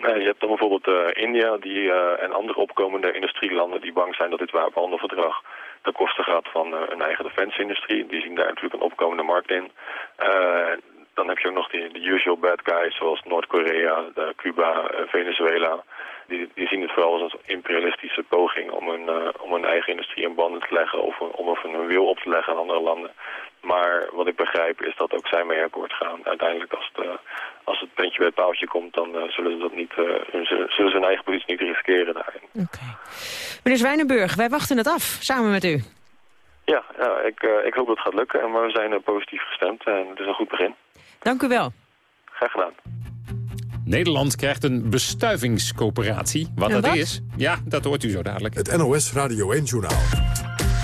S26: Je hebt dan bijvoorbeeld eh, India die, eh, en andere opkomende industrielanden die bang zijn dat dit wapenhandelverdrag ten koste gaat van eh, hun eigen defensieindustrie. Die zien daar natuurlijk een opkomende markt in. Eh, dan heb je ook nog die, de usual bad guys zoals Noord-Korea, eh, Cuba, eh, Venezuela. Die, die zien het vooral als een imperialistische poging om hun, eh, om hun eigen industrie in banden te leggen of, om of hun wil op te leggen aan andere landen. Maar wat ik begrijp is dat ook zij mee akkoord gaan. Uiteindelijk als het, eh, als het puntje bij het paaltje komt, dan eh, zullen ze dat niet, eh, hun- zullen, zullen ze hun eigen positie niet riskeren daarin.
S4: Meneer Zwijnenburg, wij wachten het af, samen met u.
S26: Ja, ja ik, eh, ik hoop dat het gaat lukken, maar we zijn positief gestemd en het is een goed begin.
S4: Dank u wel.
S26: Graag gedaan.
S3: Nederland krijgt een bestuivingscoöperatie. Wat
S2: En
S3: dat
S2: wat?
S3: is, ja, dat hoort u zo dadelijk.
S2: Het NOS Radio 1-journaal.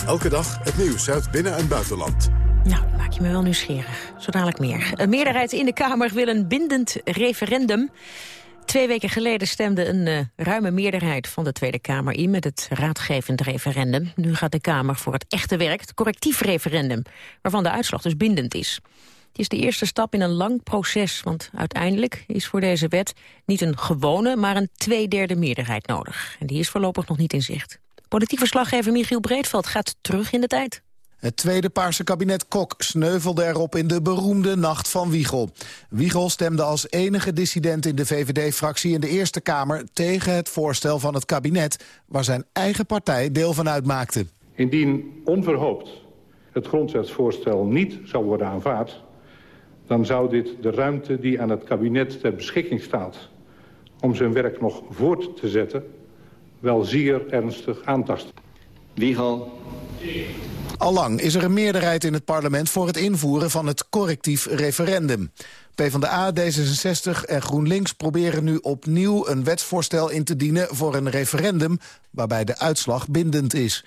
S2: Elke dag het nieuws uit binnen- en buitenland.
S4: Nou, maak je me wel nieuwsgierig. Zo dadelijk meer. Een meerderheid in de Kamer wil een bindend referendum. Twee weken geleden stemde een eh, ruime meerderheid van de Tweede Kamer in... met het raadgevend referendum. Nu gaat de Kamer voor het echte werk, het correctief referendum... waarvan de uitslag dus bindend is. Het is de eerste stap in een lang proces, want uiteindelijk is voor deze wet niet een gewone, maar een tweederde meerderheid nodig. En die is voorlopig nog niet in zicht. Politiek verslaggever Michiel Breedveld gaat terug in de tijd.
S27: Het tweede Paarse kabinet Kok sneuvelde erop in de beroemde Nacht van Wiegel. Wiegel stemde als enige dissident in de VVD-fractie in de Eerste Kamer... tegen het voorstel van het kabinet, waar zijn eigen partij deel van uitmaakte.
S28: Indien onverhoopt het grondwetsvoorstel niet zou worden aanvaard... dan zou dit de ruimte die aan het kabinet ter beschikking staat... om zijn werk nog voort te zetten, wel zeer ernstig aantasten.
S27: Wiegel. Allang is er een meerderheid in het parlement voor het invoeren van het correctief referendum. PvdA, D66 en GroenLinks proberen nu opnieuw een wetsvoorstel in te dienen voor een referendum waarbij de uitslag bindend is.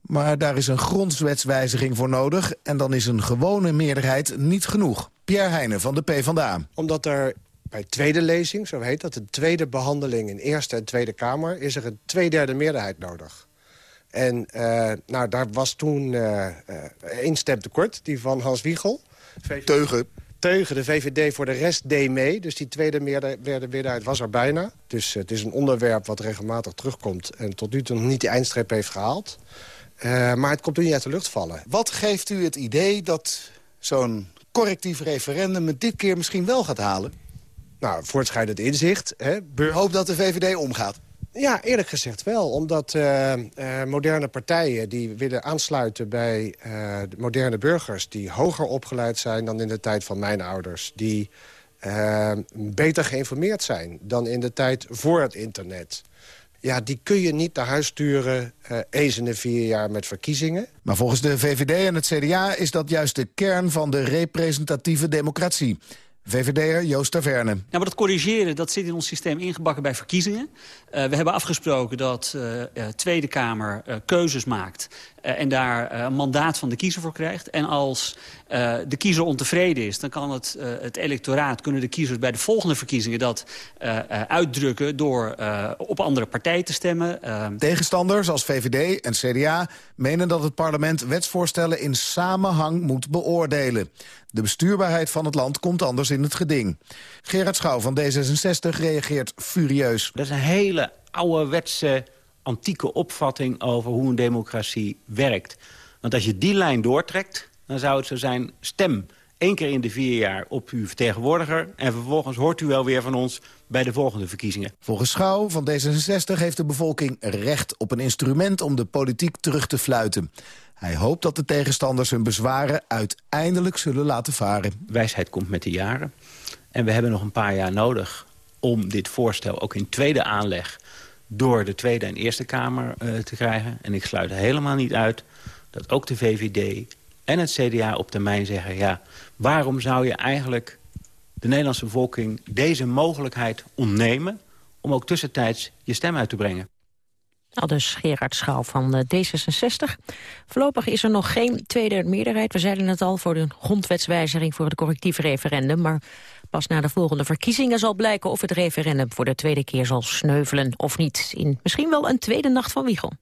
S27: Maar daar is een grondwetswijziging voor nodig en dan is een gewone meerderheid niet genoeg. Pierre Heijnen van de PvdA.
S29: Omdat er bij tweede lezing, zo heet dat, de tweede behandeling in Eerste en Tweede Kamer... is er een tweederde meerderheid nodig. En eh, nou, daar was toen eh, eh, één stem tekort, die van Hans Wiegel.
S27: Teugen.
S29: Teugen, de VVD voor de rest deed mee. Dus die tweede meerder- meerder- meerderheid was er bijna. Dus het is een onderwerp wat regelmatig terugkomt... en tot nu toe nog niet de eindstreep heeft gehaald. Eh, maar het komt nu niet uit de lucht vallen.
S27: Wat geeft u het idee dat zo'n correctief referendum het dit keer misschien wel gaat halen?
S29: Nou, voortschrijdend inzicht. Hè.
S27: Hoop dat de VVD omgaat.
S29: Ja, eerlijk gezegd wel. Omdat eh, eh, moderne partijen die willen aansluiten bij eh, de moderne burgers... die hoger opgeleid zijn dan in de tijd van mijn ouders. Die beter geïnformeerd zijn dan in de tijd voor het internet. Ja, die kun je niet naar huis sturen eens in vier jaar met verkiezingen.
S27: Maar volgens de VVD en het CDA is dat juist de kern van de representatieve democratie. VVD'er Joost Taverne.
S30: Ja, maar dat corrigeren dat zit in ons systeem ingebakken bij verkiezingen. Uh, we hebben afgesproken dat uh, Tweede Kamer keuzes maakt... en daar een mandaat van de kiezer voor krijgt. En als de kiezer ontevreden is, dan kan het, het electoraat... kunnen de kiezers bij de volgende verkiezingen dat uitdrukken... door op andere partijen te stemmen.
S27: Tegenstanders als VVD en CDA menen dat het parlement wetsvoorstellen... in samenhang moet beoordelen. De bestuurbaarheid van het land komt anders in het geding. Gerard Schouw van D66 reageert furieus.
S31: Dat is een hele ouderwetse, antieke opvatting over hoe een democratie werkt. Want als je die lijn doortrekt, dan zou het zo zijn... stem één keer in de vier jaar op uw vertegenwoordiger... en vervolgens hoort u wel weer van ons bij de volgende verkiezingen.
S27: Volgens Schouw van D66 heeft de bevolking recht op een instrument... om de politiek terug te fluiten. Hij hoopt dat de tegenstanders hun bezwaren uiteindelijk zullen laten varen.
S31: Wijsheid komt met de jaren. En we hebben nog een paar jaar nodig om dit voorstel ook in tweede aanleg... door de Tweede en Eerste Kamer uh, te krijgen. En ik sluit helemaal niet uit dat ook de VVD en het CDA op termijn zeggen... ja, waarom zou je eigenlijk de Nederlandse bevolking deze mogelijkheid ontnemen... om ook tussentijds je stem uit te brengen?
S4: Al dus Gerard Schouw van D66. Voorlopig is er nog geen tweede meerderheid. We zeiden het al voor de grondwetswijziging voor het correctief referendum. Maar pas na de volgende verkiezingen zal blijken of het referendum voor de tweede keer zal sneuvelen of niet. In misschien wel een tweede nacht van Wiegel.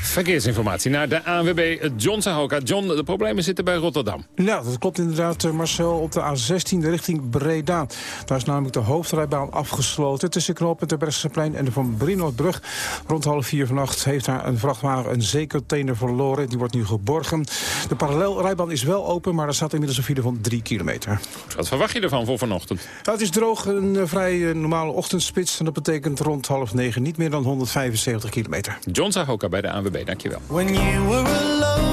S3: Verkeersinformatie naar de ANWB John Sahoka. John, de problemen zitten bij Rotterdam.
S28: Ja, dat klopt inderdaad, eh, Marcel. Op de A16 richting Breda. Daar is namelijk de hoofdrijbaan afgesloten... tussen knooppunt de Brechtseplein en de Van Brienoordbrug. Rond half vier vannacht heeft daar een vrachtwagen een zeecontainer verloren. Die wordt nu geborgen. De parallelrijbaan is wel open, maar er staat inmiddels een file van drie kilometer.
S3: Wat verwacht je ervan voor vanochtend?
S28: Het is droog, een uh, vrij uh, normale ochtendspits. En dat betekent rond half negen niet meer dan 175 kilometer.
S3: John Sahoka bij de ANWB dankjewel.
S8: When you were alone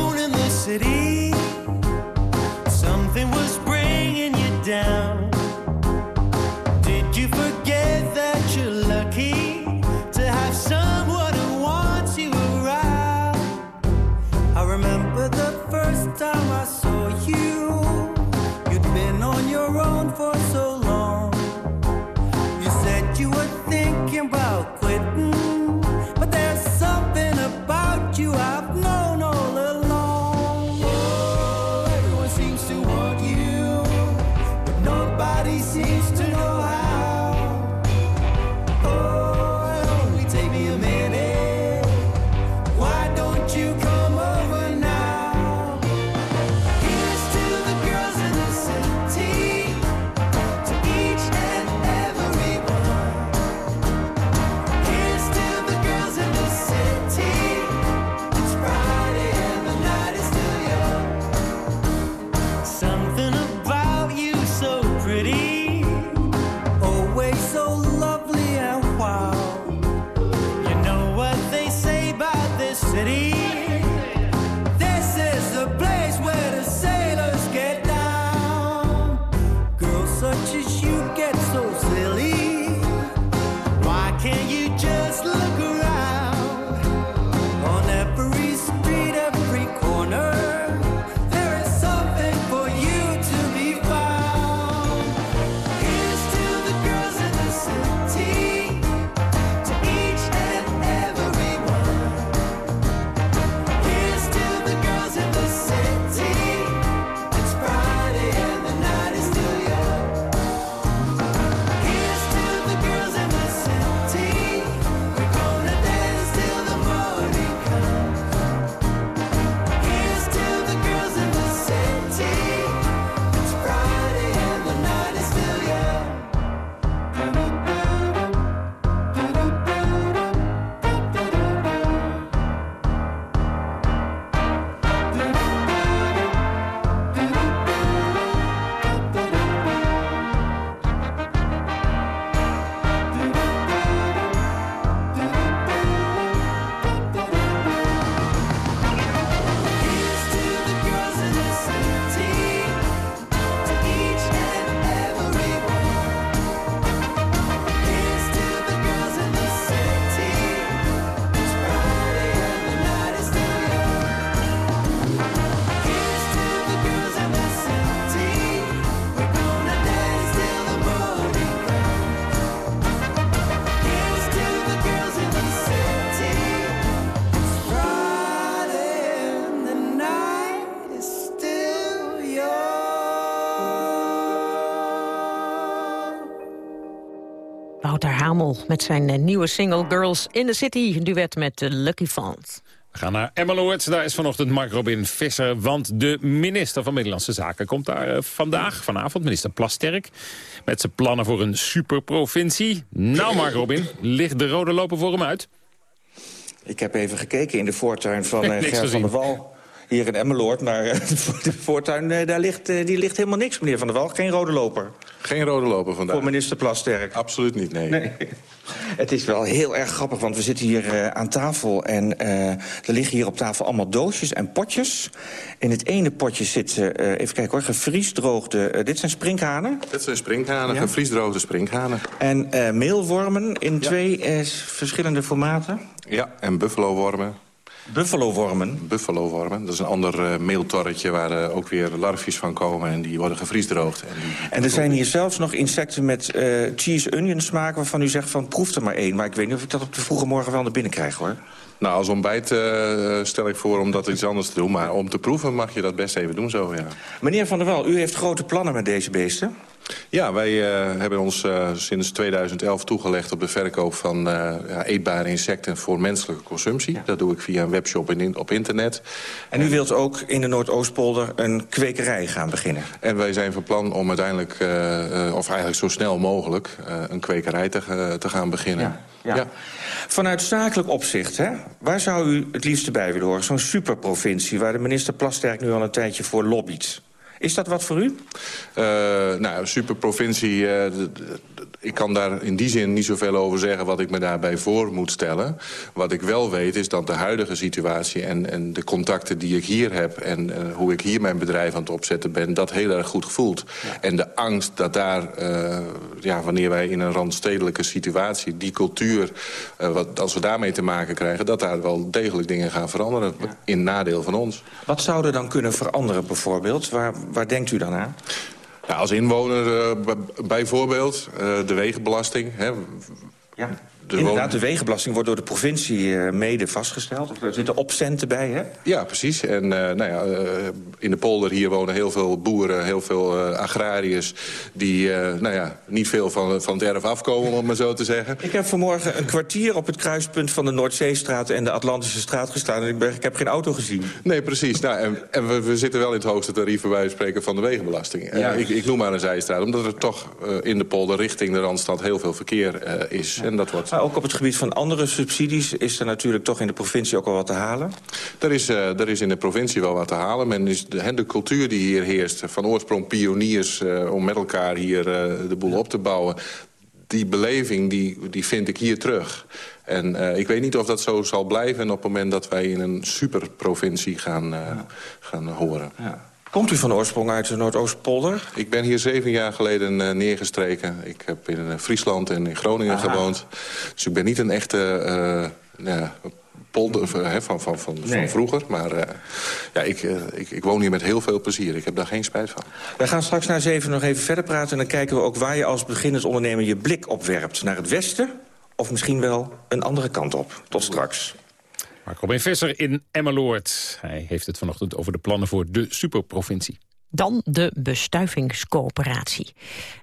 S4: Met zijn eh, nieuwe single Girls in the City. Duet met de Lucky Fans.
S3: We gaan naar Emmeloord. Daar is vanochtend Mark Robin Visser. Want de minister van Middellandse Zaken komt daar eh, vandaag, vanavond. Minister Plasterk. Met zijn plannen voor een superprovincie. Nou Mark Robin, ligt de rode loper voor hem uit?
S5: Ik heb even gekeken in de voortuin van uh, Ger van der Wal. Hier in Emmeloord, maar eh, de voortuin, eh, daar ligt, eh, die ligt helemaal niks, meneer Van der Wal. Geen rode loper.
S32: Geen rode loper vandaag.
S5: Voor minister Plasterk.
S32: Absoluut niet, nee.
S5: Nee. Het is wel heel erg grappig, want we zitten hier aan tafel... en er liggen hier op tafel allemaal doosjes en potjes. In het ene potje zit, eh, even kijken hoor, gevriesdroogde... dit zijn sprinkhanen.
S32: Dit zijn sprinkhanen,
S5: Ja.
S32: gevriesdroogde sprinkhanen.
S5: En meelwormen in twee verschillende formaten.
S32: Ja, en buffalo-wormen.
S5: Buffalo-wormen?
S32: Buffalo-wormen. Dat is een ander eh, meeltorretje waar eh, ook weer larfjes van komen... en die worden gevriesdroogd. En, die...
S5: En er zijn hier zelfs nog insecten met eh, cheese onion smaak... waarvan u zegt van proef er maar één. Maar ik weet niet of ik dat op de vroege morgen wel naar binnen krijg, hoor.
S32: Nou, als ontbijt stel ik voor om dat iets anders te doen. Maar om te proeven mag je dat best even doen zo, ja.
S5: Meneer Van der Wal, u heeft grote plannen met deze beesten.
S32: Ja, wij eh, hebben ons eh, sinds 2011 toegelegd op de verkoop van eh, ja, eetbare insecten voor menselijke consumptie. Dat doe ik via een webshop in, op internet.
S5: En u wilt ook in de Noordoostpolder een kwekerij gaan beginnen.
S32: En wij zijn van plan om uiteindelijk, of eigenlijk zo snel mogelijk, een kwekerij te, te gaan beginnen.
S5: Ja. Vanuit zakelijk opzicht, hè, waar zou u het liefste bij willen horen? Zo'n superprovincie waar de minister Plasterk nu al een tijdje voor lobbyt. Is dat wat voor u?
S32: Eh, nou, superprovincie, eh, ik kan daar in die zin niet zoveel over zeggen... wat ik me daarbij voor moet stellen. Wat ik wel weet is dat de huidige situatie en, en de contacten die ik hier heb... en eh, hoe ik hier mijn bedrijf aan het opzetten ben, dat heel erg goed gevoeld. En de angst dat daar, eh, ja, wanneer wij in een randstedelijke situatie... die cultuur, eh, wat, als we daarmee te maken krijgen... dat daar wel degelijk dingen gaan veranderen in nadeel van ons.
S5: Wat zou er dan kunnen veranderen bijvoorbeeld? Waar, waar denkt u dan aan?
S32: Ja, als inwoner eh, bijvoorbeeld, eh, de wegenbelasting. Hè.
S5: Ja.
S32: De
S5: Inderdaad, de wegenbelasting wordt door de provincie eh, mede vastgesteld. Of er zitten opcenten bij, hè?
S32: Ja, precies. En eh, nou ja, eh, in de polder hier wonen heel veel boeren, heel veel agrariërs... die nou ja, niet veel van, van het erf afkomen, om het maar zo te zeggen.
S5: Ik heb vanmorgen een kwartier op het kruispunt van de Noordzeestraat... en de Atlantische straat gestaan en ik, ben, ik heb geen auto gezien.
S32: Nee, precies. Nou, en en we, we zitten wel in het hoogste tarief bij wijze van spreken van de wegenbelasting.
S5: Ja.
S32: ik, ik noem maar een zijstraat, omdat er toch in de polder richting de Randstad heel veel verkeer is. En dat wordt...
S5: Maar ook op het gebied van andere subsidies is er natuurlijk toch in de provincie ook wel wat te halen.
S32: Er is, eh, er is in de provincie wel wat te halen. Men is de, de cultuur die hier heerst, van oorsprong pioniers... eh, om met elkaar hier eh, de boel op te bouwen... die beleving die, die vind ik hier terug. En ik weet niet of dat zo zal blijven... op het moment dat wij in een superprovincie gaan, gaan horen.
S5: Komt u van oorsprong uit de Noordoostpolder?
S32: Ik ben hier zeven jaar geleden eh, neergestreken. Ik heb in eh, Friesland en in Groningen
S5: Aha.
S32: gewoond. Dus ik ben niet een echte eh, ja, polder van, van, van,
S5: Nee.
S32: van vroeger. Maar ja, ik, ik, ik woon hier met heel veel plezier. Ik heb daar geen spijt van.
S5: Wij gaan straks na zeven nog even verder praten... en dan kijken we ook waar je als beginnend ondernemer je blik op werpt. Naar het westen of misschien wel een andere kant op. Tot straks.
S3: Mark Robin Visser in Emmeloord. Hij heeft het vanochtend over de plannen voor de superprovincie.
S4: Dan de bestuivingscoöperatie.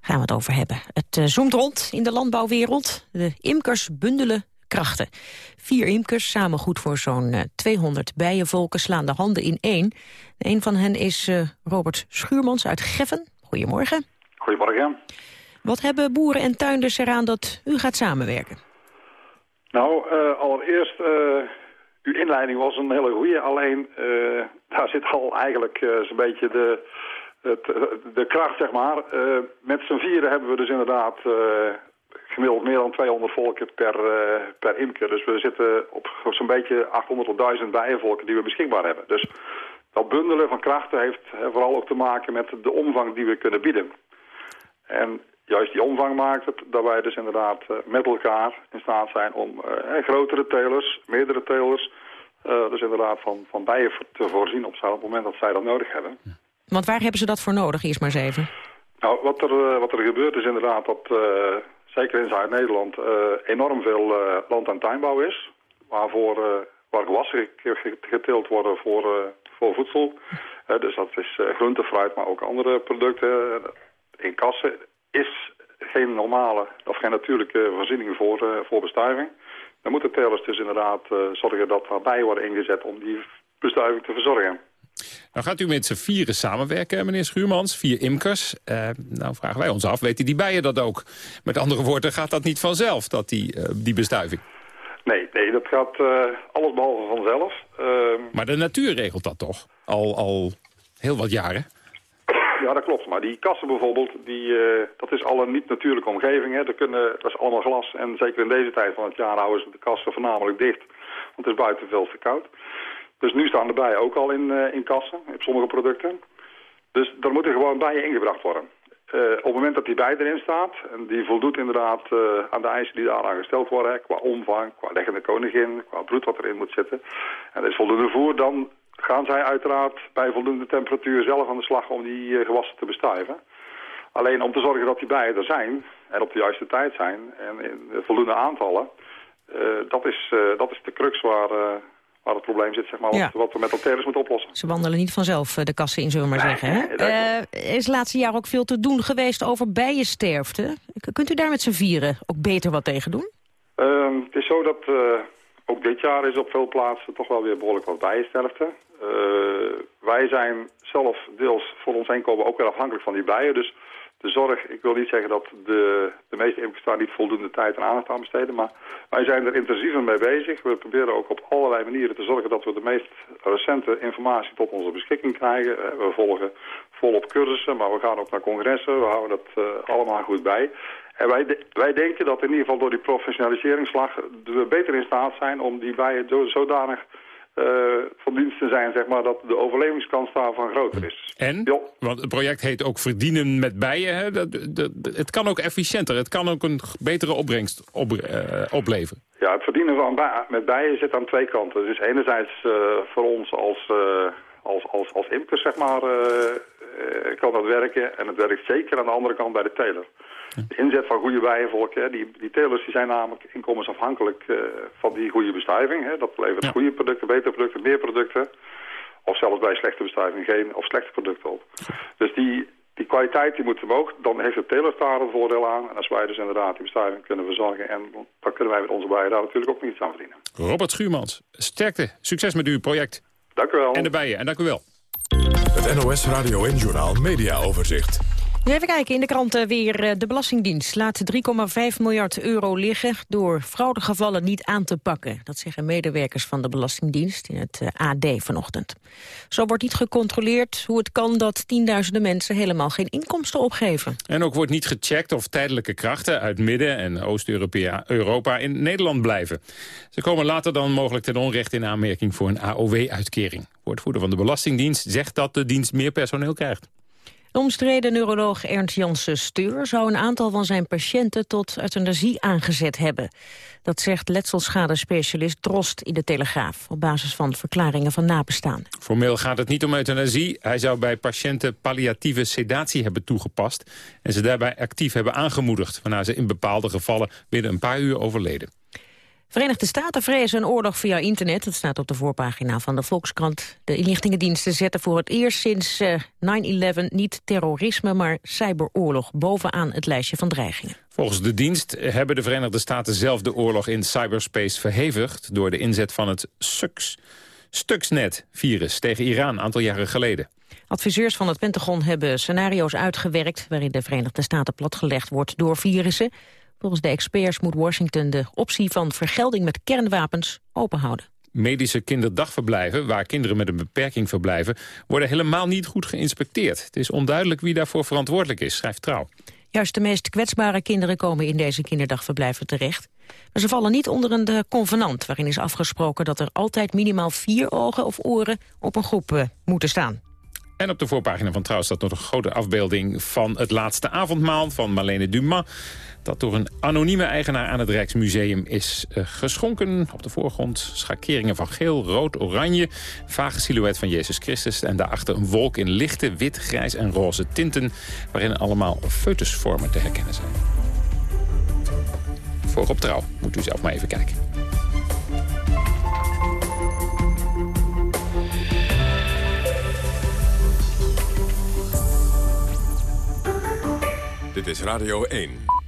S4: Gaan we het over hebben. Het eh, zoomt rond in de landbouwwereld. De imkers bundelen krachten. Vier imkers, samen goed voor zo'n eh, 200 bijenvolken, slaan de handen in één. Een van hen is eh, Robert Schuurmans uit Geffen. Goedemorgen.
S33: Goedemorgen.
S4: Wat hebben boeren en tuinders eraan dat u gaat samenwerken?
S33: Nou, eh, allereerst, eh, uw inleiding was een hele goeie. Alleen, eh, daar zit al eigenlijk eh, zo'n beetje de, het, eh, de kracht, zeg maar. Met z'n vieren hebben we dus inderdaad gemiddeld meer dan 200 volken per, per imker. Dus we zitten op zo'n beetje 800 tot 1000 bijenvolken die we beschikbaar hebben. Dus dat bundelen van krachten heeft vooral ook te maken met de omvang die we kunnen bieden. En juist die omvang maakt het dat wij dus inderdaad eh, met elkaar in staat zijn om eh, grotere telers, meerdere telers, eh, dus inderdaad van, van bijen te voorzien op het moment dat zij dat nodig hebben.
S4: Want waar hebben ze dat voor nodig, eerst maar eens even?
S33: Nou, wat er, eh, wat er gebeurt is inderdaad dat, eh, zeker in Zuid-Nederland, eh, enorm veel eh, land- en tuinbouw is. Waarvoor, eh, waar gewassen ge- ge- geteeld worden voor, eh, voor voedsel. Eh, dus dat is eh, groente, fruit, maar ook andere producten. In kassen is geen normale of geen natuurlijke voorzieningen voor, eh, voor bestuiving. Dan moeten telers dus inderdaad eh, zorgen dat bijen worden ingezet om die bestuiving te verzorgen.
S3: Nou gaat u met z'n vieren samenwerken, meneer Schuurmans, vier imkers. Eh, nou vragen wij ons af, weten die bijen dat ook? Met andere woorden, gaat dat niet vanzelf, dat die, eh, die bestuiving?
S33: Nee, nee dat gaat uh, alles behalve vanzelf. Uh,
S3: maar de natuur regelt dat toch? Al, al heel wat jaren?
S33: Ja, dat klopt. Maar die kassen bijvoorbeeld, die, uh, dat is al een niet-natuurlijke omgeving. Hè. Dat, kunnen, dat is allemaal glas. En zeker in deze tijd van het jaar houden ze de kassen voornamelijk dicht. Want het is buiten veel te koud. Dus nu staan de bijen ook al in, uh, in kassen, op sommige producten. Dus er moeten gewoon bijen ingebracht worden. Uh, op het moment dat die bij erin staat, en die voldoet inderdaad aan de eisen die daaraan gesteld worden, hè, qua omvang, qua leggende koningin, qua broed wat erin moet zitten, en er is voldoende voer, dan gaan zij uiteraard bij voldoende temperatuur zelf aan de slag om die uh, gewassen te bestuiven. Alleen om te zorgen dat die bijen er zijn, en op de juiste tijd zijn, en in voldoende aantallen, dat, is, dat is de crux waar waar het probleem zit, zeg maar, ja. wat, we met Alteris moeten oplossen.
S4: Ze wandelen niet vanzelf de kassen in, zullen we maar
S33: nee,
S4: zeggen. Hè? Uh, is het laatste jaar ook veel te doen geweest over bijensterfte. Kunt u daar met z'n vieren ook beter wat tegen doen?
S33: Uh, het is zo dat ook dit jaar is op veel plaatsen toch wel weer behoorlijk wat bijensterfte. Uh, wij zijn zelf deels voor ons inkomen ook weer afhankelijk van die bijen. Dus de zorg, ik wil niet zeggen dat de, de meeste imkers daar niet voldoende tijd en aandacht aan besteden, maar wij zijn er intensiever mee bezig. We proberen ook op allerlei manieren te zorgen dat we de meest recente informatie tot onze beschikking krijgen. We volgen volop cursussen, maar we gaan ook naar congressen, we houden dat uh, allemaal goed bij. En wij, de, wij denken dat in ieder geval door die professionaliseringsslag we beter in staat zijn om die bijen zodanig uh, van dienst te zijn, zeg maar, dat de overlevingskans daarvan groter is.
S3: En? Jo. Want het project heet ook verdienen met bijen. Hè? Dat, dat, het kan ook efficiënter, het kan ook een betere opbrengst op, uh, opleveren.
S33: Ja, het verdienen van bij, met bijen zit aan twee kanten. Dus enerzijds uh, voor ons als, als, als, als imkers, zeg maar, kan dat werken. En het werkt zeker aan de andere kant bij de teler. De inzet van goede bijenvolk, hè, die, die telers die zijn namelijk inkomensafhankelijk uh, van die goede bestuiving. Hè. Dat levert ja. goede producten, betere producten, meer producten. Of zelfs bij slechte bestuiving geen of slechte producten op. Dus die, die kwaliteit die moet omhoog. Dan heeft de telers daar een voordeel aan. En als wij dus inderdaad die bestuiving kunnen verzorgen... en dan kunnen wij met onze bijen daar natuurlijk ook niets aan verdienen.
S3: Robert Schuurmans, sterkte. Succes met uw project.
S33: Dank u wel.
S3: En de bijen. En dank u wel.
S2: Het NOS Radio en Journaal Media Overzicht.
S4: Even kijken, in de kranten weer de Belastingdienst laat 3,5 miljard euro liggen door fraudegevallen niet aan te pakken. Dat zeggen medewerkers van de Belastingdienst in het AD vanochtend. Zo wordt niet gecontroleerd hoe het kan dat tienduizenden mensen helemaal geen inkomsten opgeven.
S3: En ook wordt niet gecheckt of tijdelijke krachten uit Midden- en Oost-Europa in Nederland blijven. Ze komen later dan mogelijk ten onrechte in aanmerking voor een AOW-uitkering. Woordvoerder van de Belastingdienst zegt dat de dienst meer personeel krijgt.
S4: De omstreden neuroloog Ernst Janssen Steur zou een aantal van zijn patiënten tot euthanasie aangezet hebben. Dat zegt letselschadespecialist Drost in de Telegraaf, op basis van verklaringen van nabestaanden.
S3: Formeel gaat het niet om euthanasie. Hij zou bij patiënten palliatieve sedatie hebben toegepast en ze daarbij actief hebben aangemoedigd, waarna ze in bepaalde gevallen binnen een paar uur overleden.
S4: Verenigde Staten vrezen een oorlog via internet. Dat staat op de voorpagina van de Volkskrant. De inlichtingendiensten zetten voor het eerst sinds uh, 9-11 niet terrorisme, maar cyberoorlog bovenaan het lijstje van dreigingen.
S3: Volgens de dienst hebben de Verenigde Staten zelf de oorlog in cyberspace verhevigd door de inzet van het SUX, Stuxnet-virus tegen Iran een aantal jaren geleden.
S4: Adviseurs van het Pentagon hebben scenario's uitgewerkt waarin de Verenigde Staten platgelegd wordt door virussen. Volgens de experts moet Washington de optie van vergelding met kernwapens openhouden.
S3: Medische kinderdagverblijven, waar kinderen met een beperking verblijven... worden helemaal niet goed geïnspecteerd. Het is onduidelijk wie daarvoor verantwoordelijk is, schrijft Trouw.
S4: Juist de meest kwetsbare kinderen komen in deze kinderdagverblijven terecht. Maar ze vallen niet onder een convenant waarin is afgesproken... dat er altijd minimaal vier ogen of oren op een groep uh, moeten staan.
S3: En op de voorpagina van Trouw staat nog een grote afbeelding van het laatste avondmaal van Marlene Dumas dat door een anonieme eigenaar aan het Rijksmuseum is uh, geschonken. Op de voorgrond schakeringen van geel, rood, oranje, vage silhouet van Jezus Christus... en daarachter een wolk in lichte wit, grijs en roze tinten... waarin allemaal foetusvormen te herkennen zijn. Voor op trouw, moet u zelf maar even kijken.
S2: Dit is Radio 1.